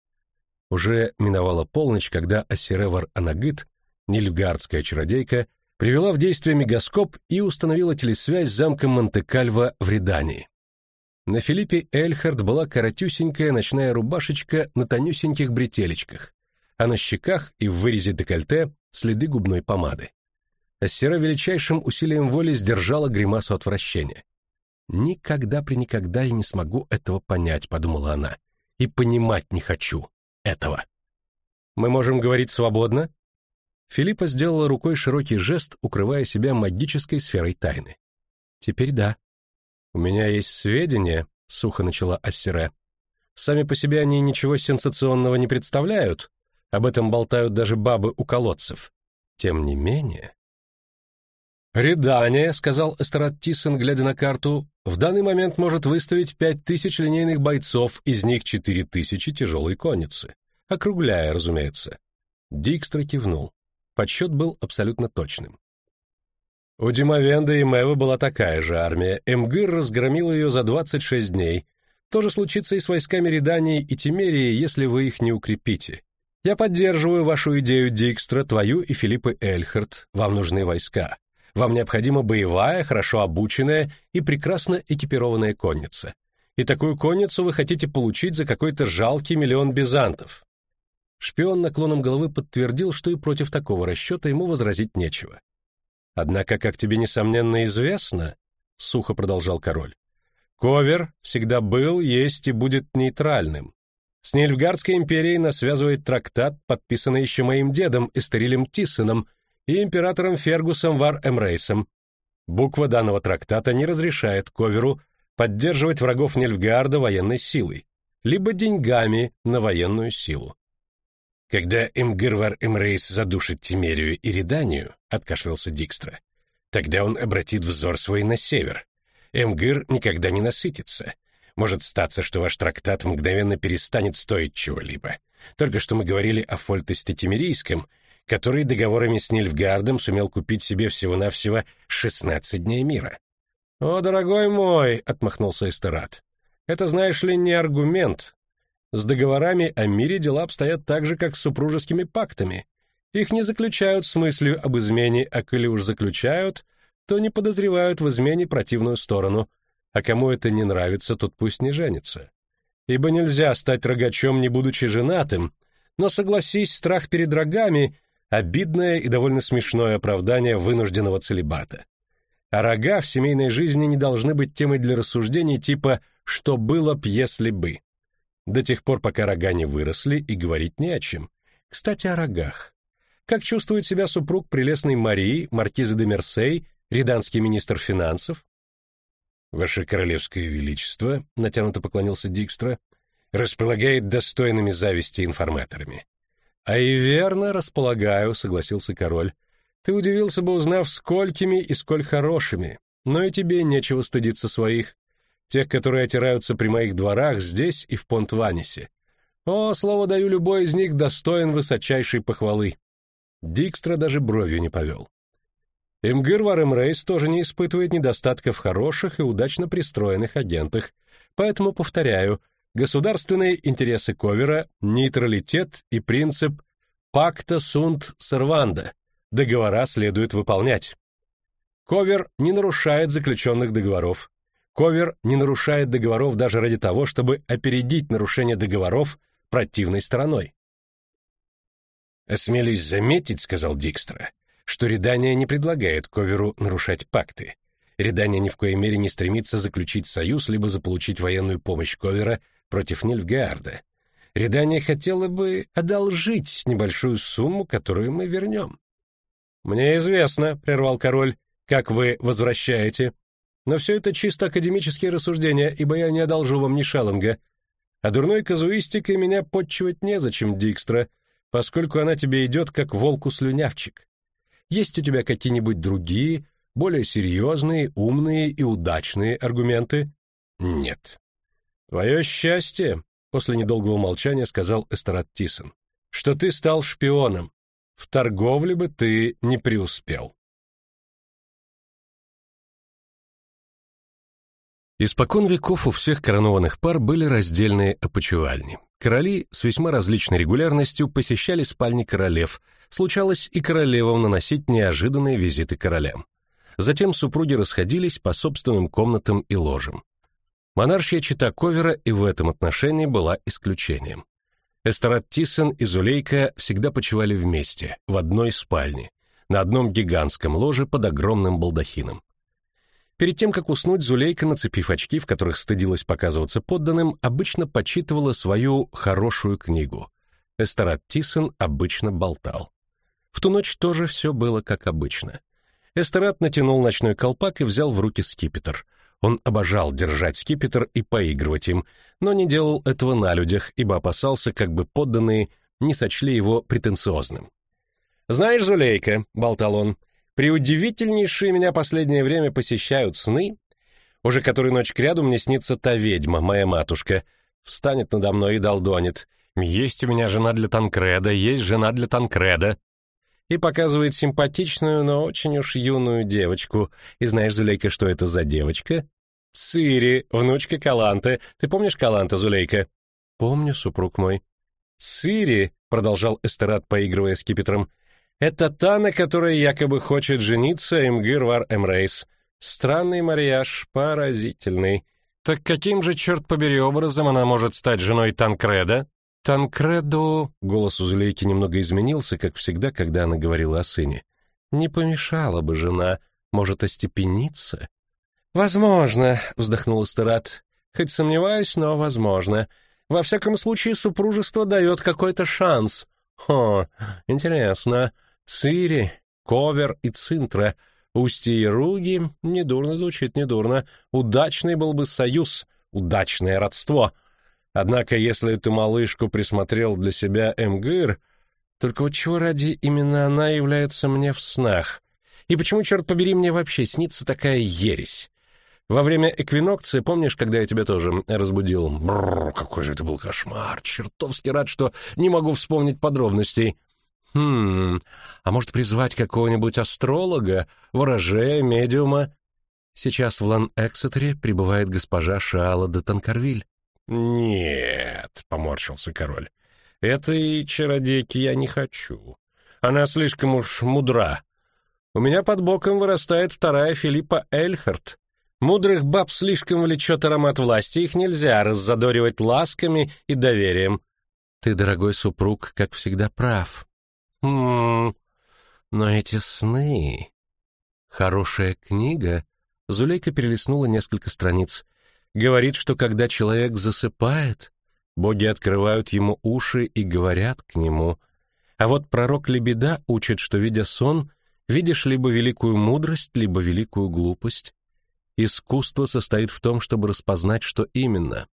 Speaker 1: Уже миновала полночь, когда Ассиревар Анагыт, нильфгардская чародейка, привела в действие мегаскоп и установила телесвязь с замком Монте-Кальво в Редании. На Филиппе Эльхард была коротюсенькая ночная рубашечка на тонюсеньких бретелечках, а на щеках и в вырезе декольте следы губной помады. Ассера величайшим усилием воли сдержала гримасу отвращения. «Никогда при никогда я не смогу этого понять», — подумала она, — «и понимать не хочу этого». «Мы можем говорить свободно?» Филиппа сделала рукой широкий жест, укрывая себя магической сферой тайны. «Теперь да», «У меня есть сведения», — сухо начала Ассере. «Сами по себе они ничего сенсационного не представляют. Об этом болтают даже бабы у колодцев. Тем не менее...» «Редание», — сказал Эстерат Тисон, глядя на карту, «в данный момент может выставить пять тысяч линейных бойцов, из них четыре тысячи тяжелой конницы. Округляя, разумеется». Дикстра кивнул. Подсчет был абсолютно точным. У Димовенда и Мэвы была такая же армия. Эмгыр разгромил ее за 26 дней. То же случится и с войсками Редании и Тимерии, если вы их не укрепите. Я поддерживаю вашу идею, Дикстра, твою и Филиппа Эльхард. Вам нужны войска. Вам необходима боевая, хорошо обученная и прекрасно экипированная конница. И такую конницу вы хотите получить за какой-то жалкий миллион бизантов. Шпион наклоном головы подтвердил, что и против такого расчета ему возразить нечего. Однако, как тебе несомненно известно, сухо продолжал король, Ковер всегда был, есть и будет нейтральным. С Нильфгардской империей нас связывает трактат, подписанный еще моим дедом Эстерилем Тиссеном и императором Фергусом Вар Эмрейсом. Буква данного трактата не разрешает Коверу поддерживать врагов Нильфгарда военной силой, либо деньгами на военную силу. Когда Эмгирвар Эмрейс задушит Тимерию и Реданию, откашлялся Дикстра, тогда он обратит взор свой на север. Эмгир никогда не насытится. Может статься, что ваш трактат мгновенно перестанет стоить чего-либо. Только что мы говорили о Фольтесте Тимирийском, который договорами с Нильфгардом сумел купить себе всего-навсего 16 дней мира. «О, дорогой мой!» — отмахнулся Эстерат. «Это, знаешь ли, не аргумент, с договорами о мире дела обстоят так же, как с супружескими пактами. Их не заключают с мыслью об измене, а коли уж заключают, то не подозревают в измене противную сторону, а кому это не нравится, тот пусть не женится. Ибо нельзя стать рогачом, не будучи женатым, но, согласись, страх перед рогами — обидное и довольно смешное оправдание вынужденного целебата. А рога в семейной жизни не должны быть темой для рассуждений типа «что было б, если бы» до тех пор, пока рога не выросли, и говорить не о чем. Кстати, о рогах. Как чувствует себя супруг прелестной Марии, маркизы де Мерсей, риданский министр финансов? Ваше королевское величество, натянуто поклонился Дикстра, располагает достойными зависти информаторами. А и верно располагаю, согласился король. Ты удивился бы, узнав, сколькими и сколь хорошими, но и тебе нечего стыдиться своих тех, которые отираются при моих дворах здесь и в Понт-Ванисе. О, слово даю, любой из них достоин высочайшей похвалы. Дикстра даже бровью не повел. Имгир Варэмрейс тоже не испытывает недостатков в хороших и удачно пристроенных агентах, поэтому повторяю, государственные интересы Ковера, нейтралитет и принцип «пакта сунт серванда» — договора следует выполнять. Ковер не нарушает заключенных договоров, Ковер не нарушает договоров даже ради того, чтобы опередить нарушение договоров противной стороной. «Осмелюсь заметить», — сказал Дикстра, — «что Редания не предлагает Коверу нарушать пакты.
Speaker 3: Редания ни в коей мере не стремится заключить союз либо заполучить военную помощь Ковера против Нильфгаарда. Редания хотела бы одолжить небольшую сумму, которую мы вернем. «Мне известно», — прервал король, — «как вы возвращаете. Но все это чисто академические рассуждения, ибо я не одолжу вам ни шаланга. А дурной казуистикой меня подчивать незачем, Дикстра, поскольку она тебе идет как волку-слюнявчик. Есть у тебя какие-нибудь другие, более серьезные, умные и удачные аргументы? Нет. Твое счастье, после недолгого молчания сказал Эстерат Тисон, что ты стал шпионом. В торговле бы ты не преуспел.
Speaker 1: Испокон веков у всех коронованных пар были раздельные опочивальни. Короли с весьма различной регулярностью посещали спальни королев, случалось и королевам наносить неожиданные визиты королям. Затем супруги расходились по собственным комнатам и ложам. Монаршья чита Ковера и в этом отношении была исключением. Эстерат Тиссен и Зулейка всегда почивали вместе, в одной спальне, на одном гигантском ложе под огромным балдахином. Перед тем, как уснуть, Зулейка, нацепив очки, в которых стыдилась показываться подданным, обычно почитывала свою хорошую книгу. Эстерат Тисон обычно болтал. В ту ночь тоже все было как обычно. Эстерат натянул ночной колпак и взял в руки скипетр. Он обожал держать скипетр и поигрывать им, но не делал этого на людях, ибо опасался, как бы подданные не сочли его претенциозным. «Знаешь, Зулейка», — болтал он, — Преудивительнейшие меня последнее время посещают сны. Уже которую ночь кряду мне снится та ведьма, моя матушка. Встанет надо мной и долдонит. Есть у меня жена для Танкреда, есть жена для Танкреда. И показывает симпатичную, но очень уж юную девочку. И знаешь, Зулейка, что это за девочка? Цири, внучка Каланты. Ты помнишь Каланта, Зулейка? Помню, супруг мой. Цири, продолжал Эстерат, поигрывая с кипетром, это та, на которой якобы хочет жениться Эмгир Эмрейс. Странный марияж, поразительный. Так каким же, черт побери, образом она может стать женой Танкреда? Танкреду... Голос у Зулейки немного изменился, как всегда, когда она говорила о сыне. Не помешала бы жена, может, остепениться? Возможно, вздохнул Старат. Хоть сомневаюсь, но возможно. Во всяком случае, супружество дает какой-то шанс. Хо, интересно. Цири, Ковер и Цинтра, Устье и Руги, недурно звучит, недурно. Удачный был бы союз, удачное родство. Однако, если эту малышку присмотрел для себя Эмгыр, только вот чего ради именно она является мне в снах? И почему, черт побери, мне вообще снится такая ересь? Во время эквинокции, помнишь, когда я тебя тоже разбудил? Бррр, какой же это был кошмар! Чертовски рад, что не могу вспомнить подробностей. Хм, а может призвать какого-нибудь астролога, ворожея, медиума? Сейчас в Лан-Эксетере прибывает госпожа Шаала де Танкарвиль. Нет, поморщился король. Этой чародейки я не хочу. Она слишком уж мудра. У меня под боком вырастает вторая Филиппа Эльхарт. Мудрых баб слишком влечет аромат власти, их нельзя раззадоривать ласками и доверием. Ты, дорогой супруг, как всегда прав, Хм, но эти сны... Хорошая книга. Зулейка перелистнула несколько страниц. Говорит, что когда человек засыпает, боги открывают ему уши и говорят к нему. А вот пророк Лебеда учит, что, видя сон, видишь либо великую мудрость, либо великую глупость. Искусство состоит в том, чтобы распознать, что именно.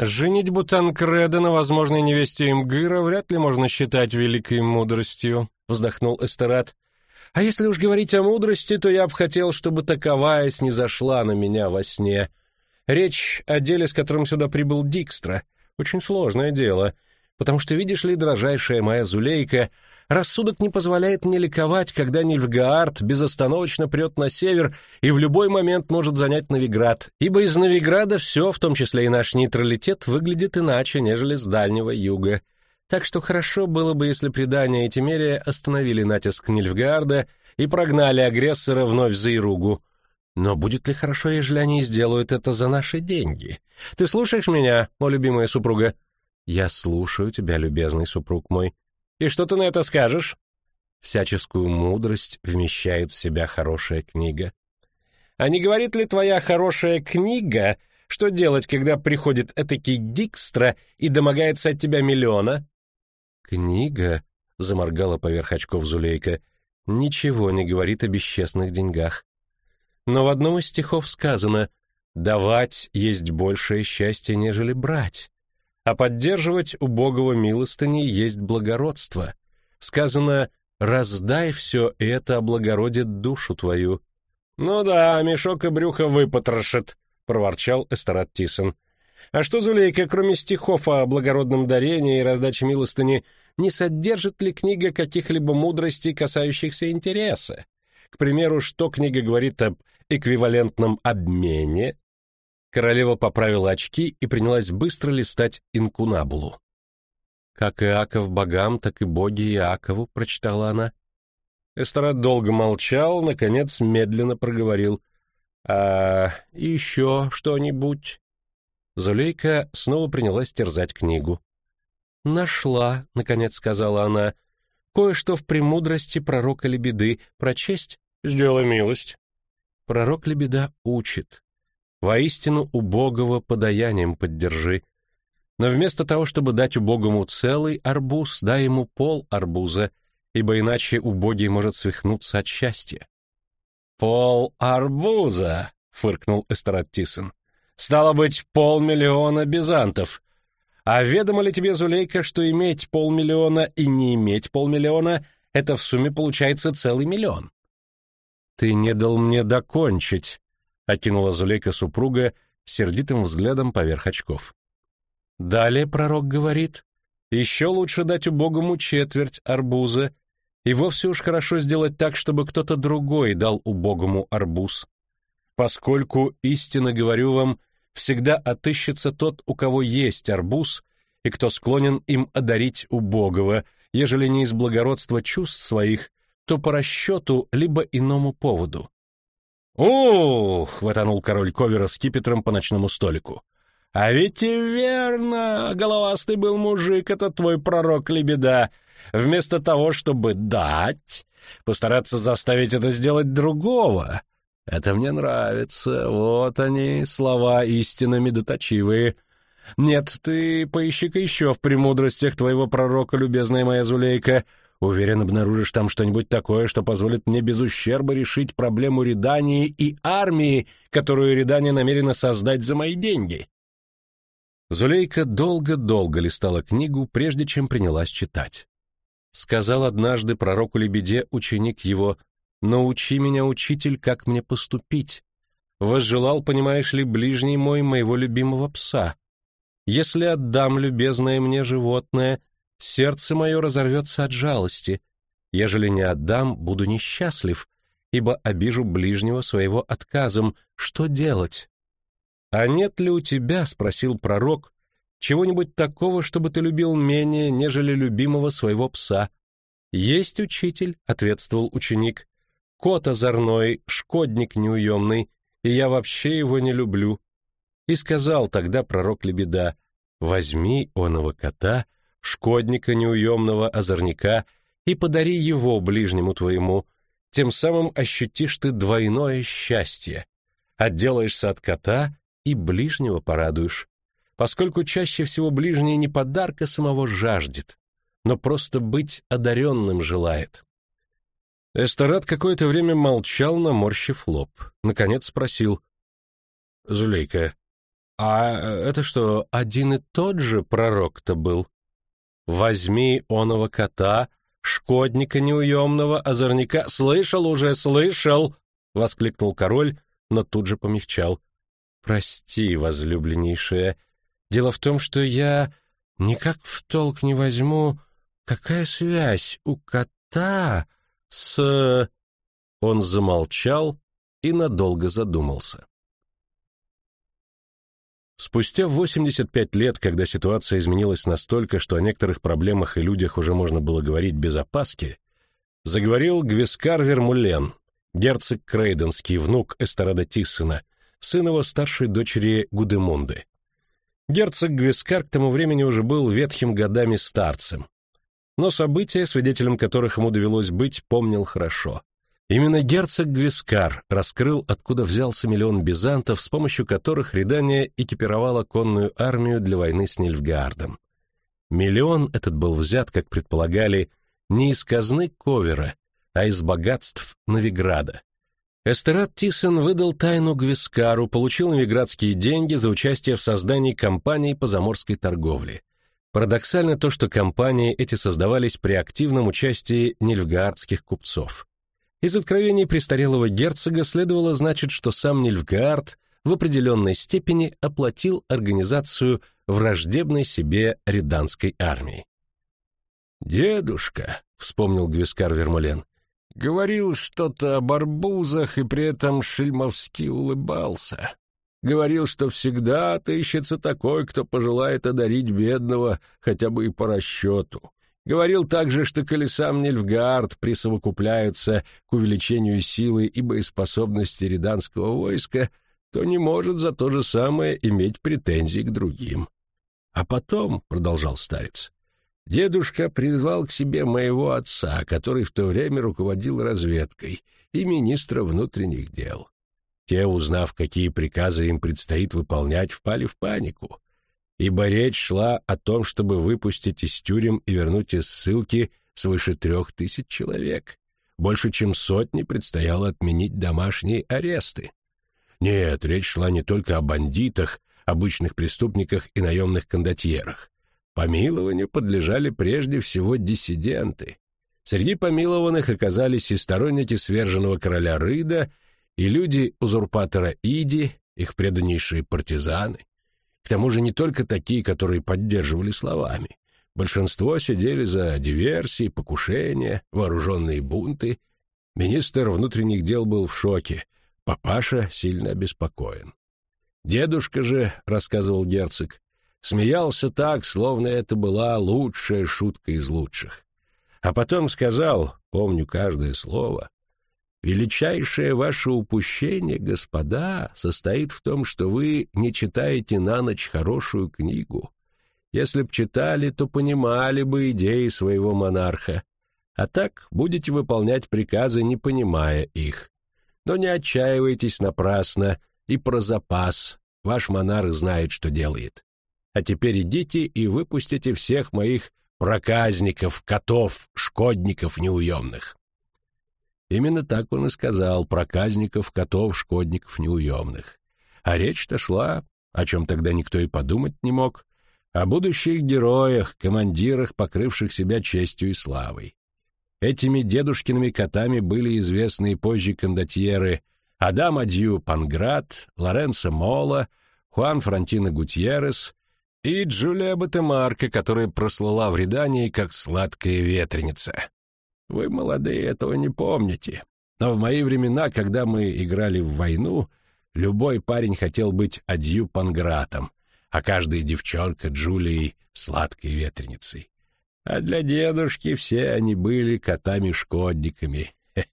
Speaker 1: «Женитьбу Танкреда на возможной невесте Имгыра вряд ли можно считать великой мудростью», — вздохнул Эстерат. «А если уж говорить о мудрости, то я бы хотел, чтобы таковая снизошла на меня во сне. Речь о деле, с которым сюда прибыл Дикстра. Очень сложное дело, потому что, видишь ли, дрожайшая моя Зулейка, Рассудок не позволяет мне ликовать, когда Нильфгаард безостановочно прет на север и в любой момент может занять Новиград, ибо из Новиграда все, в том числе и наш нейтралитет, выглядит иначе, нежели с Дальнего Юга. Так что хорошо было бы, если предания и Тимерия остановили натиск Нильфгаарда и прогнали агрессора вновь за Иругу. Но будет ли хорошо, ежели они сделают это за наши деньги? Ты слушаешь меня, о любимая супруга? Я слушаю тебя, любезный супруг мой. И что ты на это скажешь? Всяческую мудрость вмещает в себя хорошая книга.
Speaker 3: А не говорит ли твоя хорошая книга, что делать, когда приходит этакий Дикстра и домогается от тебя миллиона?
Speaker 2: Книга, заморгала поверх очков Зулейка, ничего не говорит о бесчестных деньгах. Но в одном из стихов сказано «давать есть большее счастье, нежели брать», а поддерживать убогого милостыни есть благородство. Сказано «раздай все, и это облагородит душу твою».
Speaker 3: «Ну да, мешок и брюхо выпотрошит», проворчал Эстерат Тисон. А что, Зулейка, кроме стихов о благородном дарении и раздаче милостыни, не содержит ли книга каких-либо мудростей, касающихся интереса? К примеру, что книга говорит об эквивалентном обмене?
Speaker 2: Королева поправила очки и принялась быстро листать инкунабулу. «Как Иаков богам, так и боги Иакову», — прочитала она.
Speaker 3: Эстерат долго молчал, наконец медленно проговорил. «А еще что-нибудь?»
Speaker 2: Зулейка снова принялась терзать книгу. «Нашла», — наконец сказала она, — «кое-что в премудрости пророка Лебеды. Прочесть?»
Speaker 3: «Сделай милость».
Speaker 2: Пророк Лебеда учит. «Воистину убогого подаянием поддержи. Но вместо того, чтобы дать убогому целый арбуз, дай ему пол арбуза, ибо иначе убогий может свихнуться от счастья.
Speaker 3: «Пол арбуза!» — фыркнул Эстерат Тисон. «Стало быть, полмиллиона бизантов. А ведомо ли тебе, Зулейка, что иметь полмиллиона и не иметь полмиллиона — это в сумме получается целый миллион?»
Speaker 2: «Ты не дал мне докончить», — окинула Зулейка супруга сердитым взглядом поверх очков. Далее пророк говорит, «Еще лучше дать убогому четверть арбуза и вовсе уж хорошо сделать так, чтобы кто-то другой дал убогому арбуз. Поскольку, истинно говорю вам, всегда отыщется тот, у кого есть арбуз, и кто склонен им одарить убогого, ежели не из благородства чувств своих, то по расчету либо иному поводу.
Speaker 3: «Ух!» — хватанул король Ковера скипетром по ночному столику. «А ведь и верно, головастый был мужик, это твой пророк Лебеда. Вместо того, чтобы дать, постараться заставить это сделать другого. Это мне нравится. Вот они, слова истинно медоточивые. Нет, ты поищи-ка еще в премудростях твоего пророка, любезная моя Зулейка. Уверен, обнаружишь там что-нибудь такое, что позволит мне без ущерба решить проблему Редании и армии, которую Редания намерена создать за мои деньги.
Speaker 2: Зулейка долго-долго листала книгу, прежде чем принялась читать. Сказал однажды пророку Лебеде ученик его, «Научи меня, учитель, как мне поступить. Возжелал, понимаешь ли, ближний мой моего любимого пса. Если отдам любезное мне животное, сердце мое разорвется от жалости. Ежели не отдам, буду несчастлив, ибо обижу ближнего своего отказом. Что делать?» «А нет ли у тебя, — спросил пророк, чего-нибудь такого, чтобы ты любил менее, нежели любимого своего пса? Есть учитель, ответствовал ученик. Кот озорной, шкодник неуемный, и я вообще его не люблю. И сказал тогда пророк Лебеда, возьми оного кота, шкодника неуемного озорника, и подари его ближнему твоему, тем самым ощутишь ты двойное счастье. Отделаешься от кота и ближнего порадуешь поскольку чаще всего ближний не подарка самого жаждет, но просто быть одаренным желает. Эстерат какое-то время молчал, наморщив лоб. Наконец спросил. «Зулейка, а это что, один и тот же пророк-то был? Возьми оного кота, шкодника неуемного, озорника. Слышал уже, слышал!» — воскликнул король, но тут же помягчал. «Прости, возлюбленнейшая, Дело в том, что я никак в толк не возьму, какая связь у кота с... Он замолчал и надолго задумался. Спустя 85 лет, когда ситуация изменилась настолько, что о некоторых проблемах и людях уже можно было говорить без опаски, заговорил Гвискар Вермулен, герцог Крейденский, внук Эстерада Тиссена, сын его старшей дочери Гудемунды. Герцог Гвискар к тому времени уже был ветхим годами старцем, но события, свидетелем которых ему довелось быть, помнил хорошо.
Speaker 1: Именно герцог Гвискар раскрыл, откуда взялся миллион бизантов, с помощью которых Редания экипировала конную армию для войны с Нильфгаардом. Миллион этот был взят, как предполагали, не из казны Ковера, а из богатств Новиграда. Эстерат Тисон выдал тайну Гвискару, получил новиградские деньги за участие в создании компаний по заморской торговле. Парадоксально то, что компании эти создавались при активном участии нильфгаардских купцов. Из откровений престарелого герцога следовало значит, что сам Нильфгаард в определенной степени оплатил организацию враждебной себе риданской армии.
Speaker 2: «Дедушка», — вспомнил Гвискар Вермулен, — говорил что-то об арбузах и при этом шельмовски улыбался. Говорил, что всегда отыщется такой, кто пожелает одарить бедного хотя бы и по расчету. Говорил также, что колесам Нильфгаард присовокупляются к увеличению силы и боеспособности риданского войска, то не может за то же самое иметь претензий к другим. А потом, — продолжал старец, — дедушка призвал к себе моего отца, который в то время руководил разведкой, и министра внутренних дел. Те, узнав, какие приказы им предстоит выполнять, впали в панику ибо речь шла о том, чтобы выпустить из тюрем и вернуть из ссылки свыше трех тысяч человек. Больше чем сотни предстояло отменить домашние аресты. Нет, речь шла не только о бандитах, обычных преступниках и наемных кондотьерах. Помилованию подлежали прежде всего диссиденты. Среди помилованных оказались и сторонники сверженного короля Рыда, и люди узурпатора Иди, их преданнейшие партизаны. К тому же не только такие, которые поддерживали словами. Большинство сидели за диверсии, покушения, вооруженные бунты. Министр внутренних дел был в шоке. Папаша сильно обеспокоен. Дедушка же, — рассказывал герцог, — смеялся так, словно это была лучшая шутка из лучших. А потом сказал, помню каждое слово, Величайшее ваше упущение, господа, состоит в том, что вы не читаете на ночь хорошую книгу. Если б читали, то понимали бы идеи своего монарха. А так будете выполнять приказы, не понимая их. Но не отчаивайтесь напрасно и про запас. Ваш монарх знает, что делает. А теперь идите и выпустите всех моих проказников, котов, шкодников неуемных. Именно так он и сказал, проказников, котов, шкодников неуемных. А речь-то шла, о чем тогда никто и подумать не мог, о будущих героях, командирах, покрывших себя честью и славой. Этими дедушкиными котами были известные позже кондотьеры Адам Адью Панград, Лоренцо Мола, Хуан Франтино Гутьеррес и Джулия Батемарка, которая прослала в Редании как сладкая ветреница. Вы, молодые, этого не помните. Но в мои времена, когда мы играли в войну, любой парень хотел быть адью Пангратом, а каждая девчонка Джулией сладкой ветреницей. А для дедушки все они были котами-шкодниками.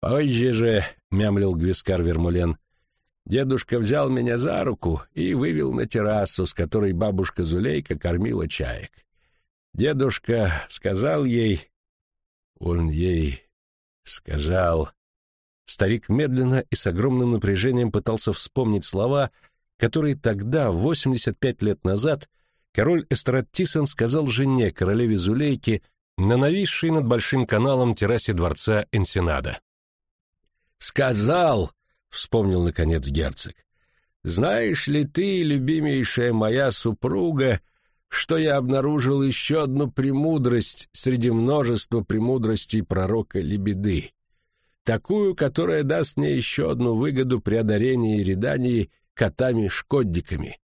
Speaker 2: Позже же, — мямлил Гвискар Вермулен, — дедушка взял меня за руку и вывел на террасу, с которой бабушка Зулейка кормила чаек. Дедушка сказал ей, он ей сказал... Старик медленно и с огромным напряжением пытался вспомнить слова, которые тогда, 85 лет назад, король Эстрад Тисон сказал жене, королеве Зулейке, на нависшей над Большим каналом террасе дворца Энсенада. «Сказал», — вспомнил, наконец, герцог, — «знаешь ли ты, любимейшая моя супруга, — что я обнаружил еще одну премудрость среди множества премудростей пророка Лебеды, такую, которая даст мне еще одну выгоду при одарении и редании котами-шкодниками.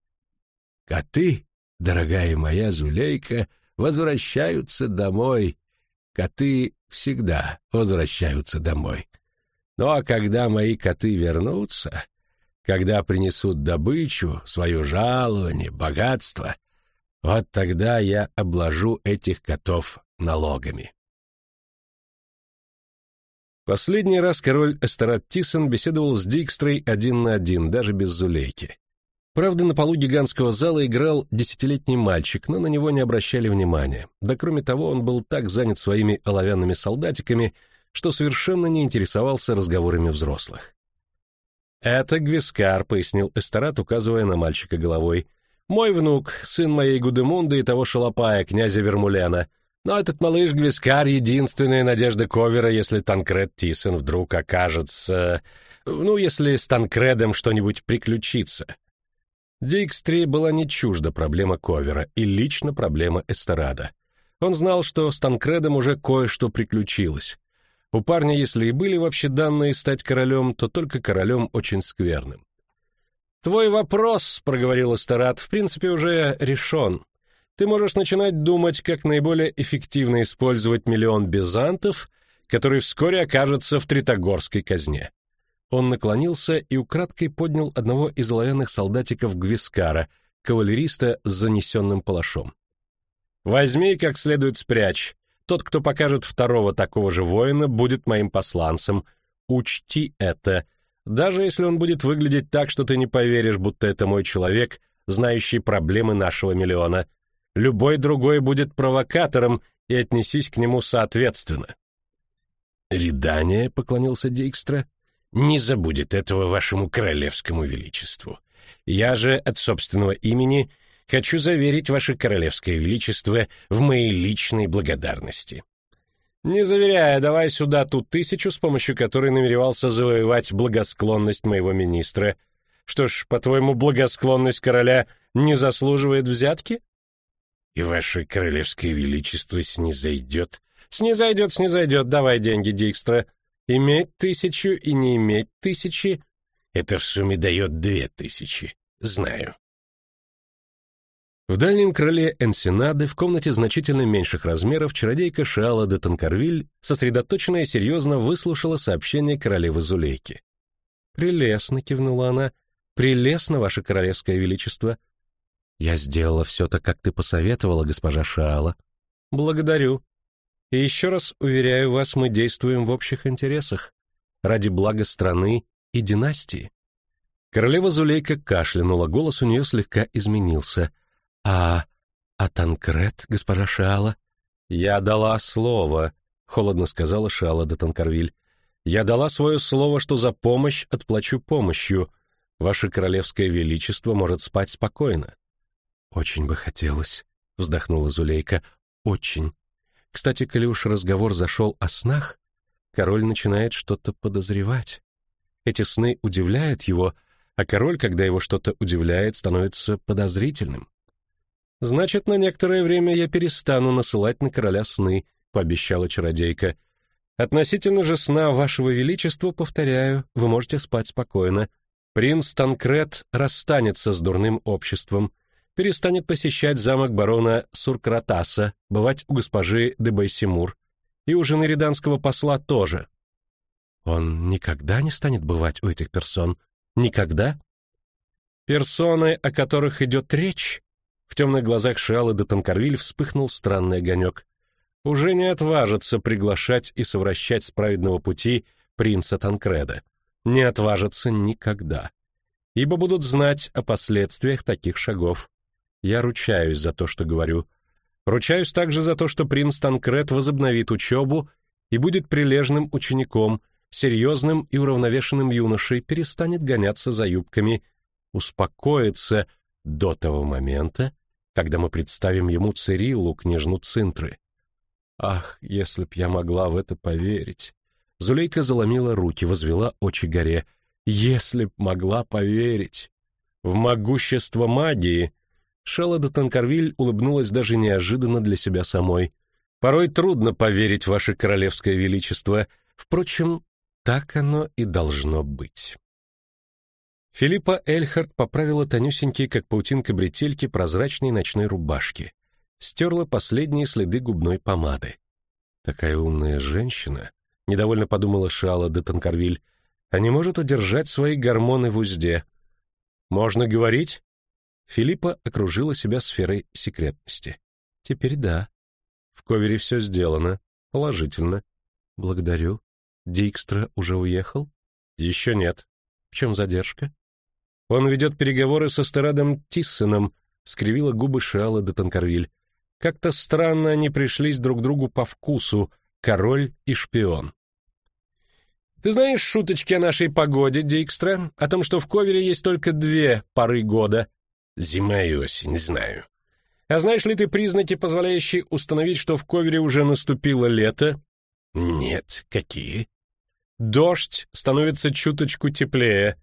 Speaker 2: Коты, дорогая моя Зулейка, возвращаются домой. Коты всегда возвращаются домой. Ну а когда мои коты вернутся, когда принесут добычу, свое жалование, богатство, вот тогда я обложу этих котов налогами. Последний раз король Эстерат Тисон беседовал с Дикстрой один на один, даже без Зулейки. Правда, на полу гигантского зала играл десятилетний мальчик, но на него не обращали внимания. Да кроме того, он был так занят своими оловянными солдатиками,
Speaker 1: что совершенно не интересовался разговорами взрослых. «Это Гвискар», — пояснил Эстерат, указывая на мальчика головой. «Мой внук, сын моей Гудемунды и того шалопая, князя Вермулена. Но этот малыш Гвискар — единственная надежда Ковера, если Танкред Тисон вдруг окажется... Ну, если с Танкредом что-нибудь приключится». Дикстри была не чужда проблема Ковера и лично проблема Эстерада. Он знал, что с Танкредом уже кое-что приключилось. У парня, если и были вообще данные стать королем, то только королем очень скверным. «Твой вопрос, — проговорил Эстерад, — в принципе уже решен. Ты можешь начинать думать, как наиболее эффективно использовать миллион бизантов, который вскоре окажется в Тритогорской казне». Он наклонился и украдкой поднял одного из оловянных солдатиков Гвискара, кавалериста с занесенным палашом. «Возьми как следует спрячь. Тот, кто покажет второго такого же воина, будет моим посланцем. Учти это. Даже если он будет выглядеть так, что ты не поверишь, будто это мой человек, знающий проблемы нашего миллиона. Любой другой будет провокатором, и отнесись к нему соответственно.
Speaker 3: «Редание», — поклонился Дикстра, — «не забудет этого вашему королевскому величеству. Я же от собственного имени хочу заверить ваше королевское величество в моей личной благодарности.
Speaker 1: Не заверяя, давай сюда ту тысячу, с помощью которой намеревался завоевать благосклонность моего министра. Что ж, по-твоему, благосклонность короля не заслуживает взятки?
Speaker 3: И ваше королевское величество снизойдет?
Speaker 1: Снизойдет, снизойдет, давай деньги, Дикстра. Иметь тысячу и не иметь тысячи —
Speaker 3: это в сумме дает две тысячи, знаю.
Speaker 1: В дальнем крыле Энсенады, в комнате значительно меньших размеров, чародейка Шиала де Танкарвиль, сосредоточенно и серьезно выслушала сообщение королевы Зулейки. «Прелестно», — кивнула она, — «прелестно, ваше королевское величество». «Я сделала все так, как ты посоветовала, госпожа Шиала». «Благодарю. И еще раз уверяю вас, мы действуем в общих интересах, ради блага страны и династии». Королева Зулейка кашлянула, голос у нее слегка изменился — «А... а Танкрет, госпожа Шиала?» «Я дала слово», — холодно сказала Шиала де Танкарвиль. «Я дала свое слово, что за помощь отплачу помощью. Ваше королевское величество может спать спокойно». «Очень бы хотелось», — вздохнула Зулейка. «Очень. Кстати, коли уж разговор зашел о снах, король начинает что-то подозревать. Эти сны удивляют его, а король, когда его что-то удивляет, становится подозрительным. Значит, на некоторое время я перестану насылать на короля сны, пообещала чародейка. Относительно же сна вашего величества, повторяю, вы можете спать спокойно. Принц Танкрет расстанется с дурным обществом, перестанет посещать замок барона Суркратаса, бывать у госпожи де Байсимур, и у жены риданского посла тоже. Он никогда не станет бывать у этих персон? Никогда? Персоны, о которых идет речь, в темных глазах Шиалы де Танкарвиль вспыхнул странный огонек. Уже не отважится приглашать и совращать с праведного пути принца Танкреда. Не отважится никогда. Ибо будут знать о последствиях таких шагов. Я ручаюсь за то, что говорю. Ручаюсь также за то, что принц Танкред возобновит учебу и будет прилежным учеником, серьезным и уравновешенным юношей, перестанет гоняться за юбками, успокоится до того момента, когда мы представим ему Цириллу, княжну Цинтры. Ах, если б я могла в это поверить. Зулейка заломила руки, возвела очи горе. Если б могла поверить. В могущество магии. Шелла де Танкарвиль улыбнулась даже неожиданно для себя самой. Порой трудно поверить, ваше королевское величество. Впрочем, так оно и должно быть. Филиппа Эльхард поправила тонюсенькие, как паутинка бретельки, прозрачной ночной рубашки. Стерла последние следы губной помады. Такая умная женщина, недовольно подумала Шала де Танкарвиль, а не может удержать свои гормоны в узде. Можно говорить? Филиппа окружила себя сферой секретности. Теперь да. В ковере все сделано. Положительно. Благодарю. Дикстра уже уехал? Еще нет. В чем задержка? Он ведет переговоры со Старадом Тиссеном, скривила губы Шиала де Танкарвиль. Как-то странно они пришлись друг другу по вкусу, король и шпион.
Speaker 2: Ты знаешь шуточки о нашей погоде, Дикстра? О том, что в Ковере есть только две поры года?
Speaker 3: Зима и осень, знаю.
Speaker 2: А знаешь ли ты признаки, позволяющие установить, что в Ковере уже наступило лето?
Speaker 3: Нет, какие?
Speaker 2: Дождь становится чуточку теплее.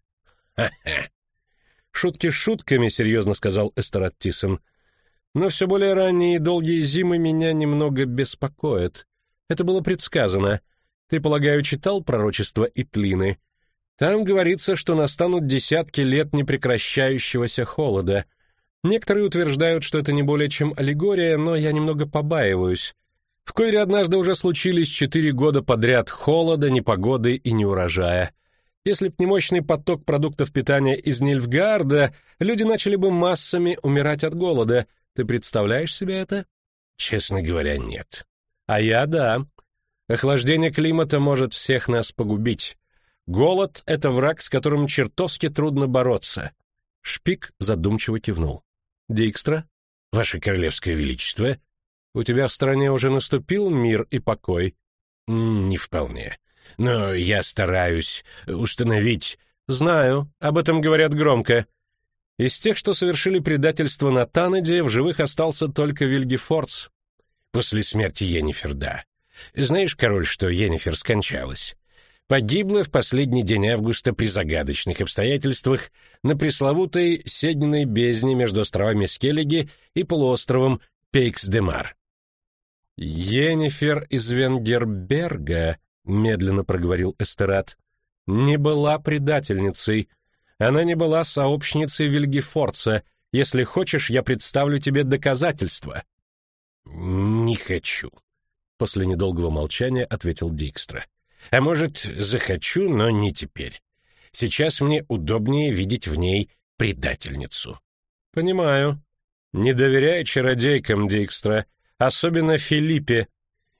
Speaker 3: Ха-ха.
Speaker 2: Шутки шутками, серьезно сказал Эстерат Тисон. Но все более ранние и долгие зимы меня немного беспокоят. Это было предсказано. Ты, полагаю, читал пророчество Итлины? Там говорится, что настанут десятки лет непрекращающегося холода. Некоторые утверждают, что это не более чем аллегория, но я немного побаиваюсь. В Койре однажды уже случились четыре года подряд холода, непогоды и неурожая. Если б не мощный поток продуктов питания из Нильфгарда, люди начали бы массами умирать от голода. Ты представляешь себе это?
Speaker 3: Честно говоря, нет.
Speaker 2: А я — да. Охлаждение климата может всех нас погубить. Голод — это враг, с которым чертовски трудно бороться. Шпик задумчиво кивнул. Дикстра?
Speaker 3: Ваше Королевское Величество?
Speaker 2: У тебя в стране уже наступил мир и покой?
Speaker 3: Не вполне. Но я стараюсь установить...
Speaker 2: Знаю, об этом говорят громко. Из тех, что совершили предательство на Танеде, в живых остался только Вильгефордс.
Speaker 3: После смерти Йеннифер, да. Знаешь, король, что Йеннифер скончалась? Погибла в последний день августа при загадочных обстоятельствах на пресловутой Седниной бездне между островами Скеллиги и полуостровом Пейкс-де-Мар.
Speaker 2: «Йеннифер из Венгерберга», — медленно проговорил Эстерат, — «не была предательницей. Она не была сообщницей Вильгефорца. Если хочешь, я представлю тебе доказательства».
Speaker 3: «Не хочу», — после недолгого молчания ответил Дикстра. «А может, захочу, но не теперь. Сейчас мне удобнее видеть в ней предательницу».
Speaker 2: «Понимаю. Не доверяй чародейкам, Дикстра, особенно Филиппе».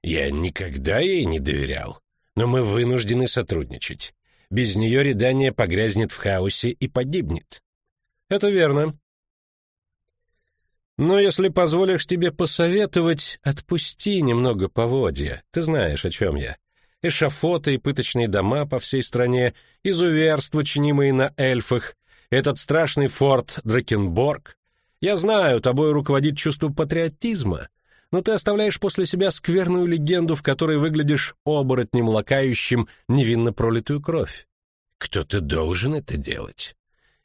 Speaker 3: «Я никогда ей не доверял но мы вынуждены сотрудничать. Без нее Редания погрязнет в хаосе и погибнет.
Speaker 2: Это верно. Но если позволишь тебе посоветовать, отпусти немного поводья. Ты знаешь, о чем я. Эшафоты и пыточные дома по всей стране, изуверства, чинимые на эльфах, этот страшный форт Дракенборг. Я знаю, тобой руководит чувство патриотизма — но ты оставляешь после себя скверную легенду, в которой выглядишь оборотнем, лакающим невинно пролитую кровь.
Speaker 3: Кто-то должен это делать.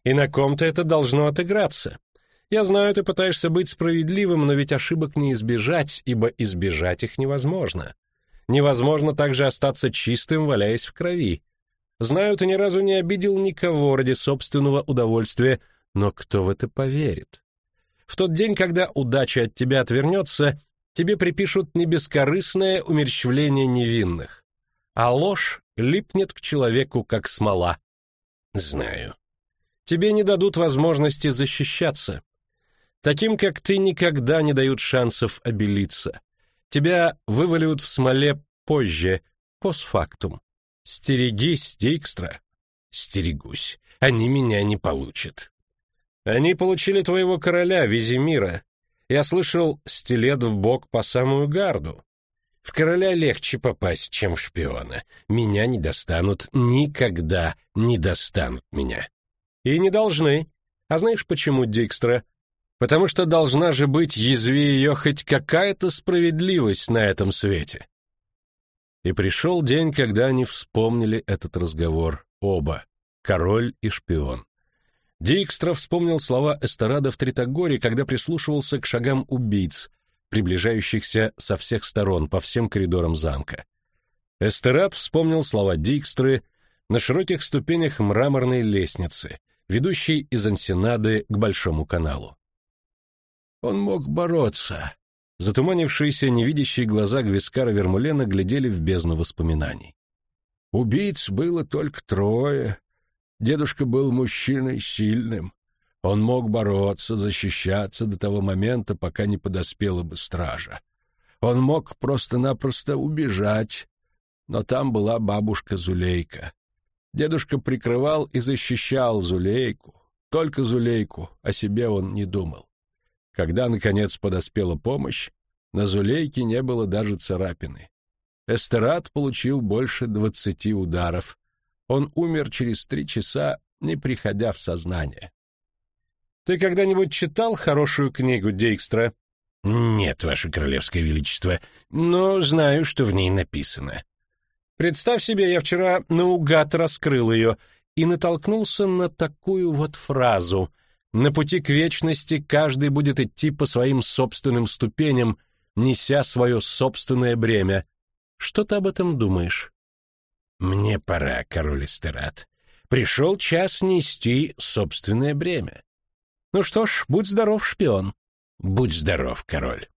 Speaker 2: И на ком-то это должно отыграться. Я знаю, ты пытаешься быть справедливым, но ведь ошибок не избежать, ибо избежать их невозможно. Невозможно также остаться чистым, валяясь в крови. Знаю, ты ни разу не обидел никого ради собственного удовольствия, но кто в это поверит? В тот день, когда удача от тебя отвернется, тебе припишут не бескорыстное умерщвление невинных, а ложь липнет к человеку, как смола.
Speaker 3: Знаю.
Speaker 2: Тебе не дадут возможности защищаться. Таким, как ты, никогда не дают шансов обелиться. Тебя вывалют в смоле позже, постфактум. Стерегись, Дикстра.
Speaker 3: Стерегусь. Они меня не получат.
Speaker 2: Они получили твоего короля, Визимира, я слышал, стилет в бок по самую гарду.
Speaker 3: В короля легче попасть, чем в шпиона. Меня не достанут, никогда не достанут меня.
Speaker 2: И не должны. А знаешь почему, Дикстра? Потому что должна же быть, язви ее, хоть какая-то справедливость на этом свете. И пришел день, когда они вспомнили этот разговор, оба, король и шпион. Дикстра вспомнил слова Эстерада в Тритогоре, когда прислушивался к шагам убийц, приближающихся со всех сторон по всем коридорам замка. Эстерад вспомнил слова Дикстры на широких ступенях мраморной лестницы, ведущей из Ансенады к Большому каналу. Он мог бороться. Затуманившиеся невидящие глаза Гвискара Вермулена глядели в бездну воспоминаний. Убийц было только трое, Дедушка был мужчиной сильным. Он мог бороться, защищаться до того момента, пока не подоспела бы стража. Он мог просто-напросто убежать, но там была бабушка Зулейка. Дедушка прикрывал и защищал Зулейку, только Зулейку, о себе он не думал. Когда, наконец, подоспела помощь, на Зулейке не было даже царапины. Эстерат получил больше двадцати ударов, Он умер через три часа, не приходя в сознание. Ты когда-нибудь читал хорошую книгу Дейкстра?
Speaker 3: Нет, ваше королевское величество, но знаю, что в ней написано.
Speaker 2: Представь себе, я вчера наугад раскрыл ее и натолкнулся на такую вот фразу. На пути к вечности каждый будет идти по своим собственным ступеням, неся свое собственное бремя. Что ты об этом думаешь?
Speaker 3: Мне пора, король Эстерат. Пришел час нести собственное бремя.
Speaker 2: Ну что ж, будь здоров, шпион.
Speaker 3: Будь здоров, король.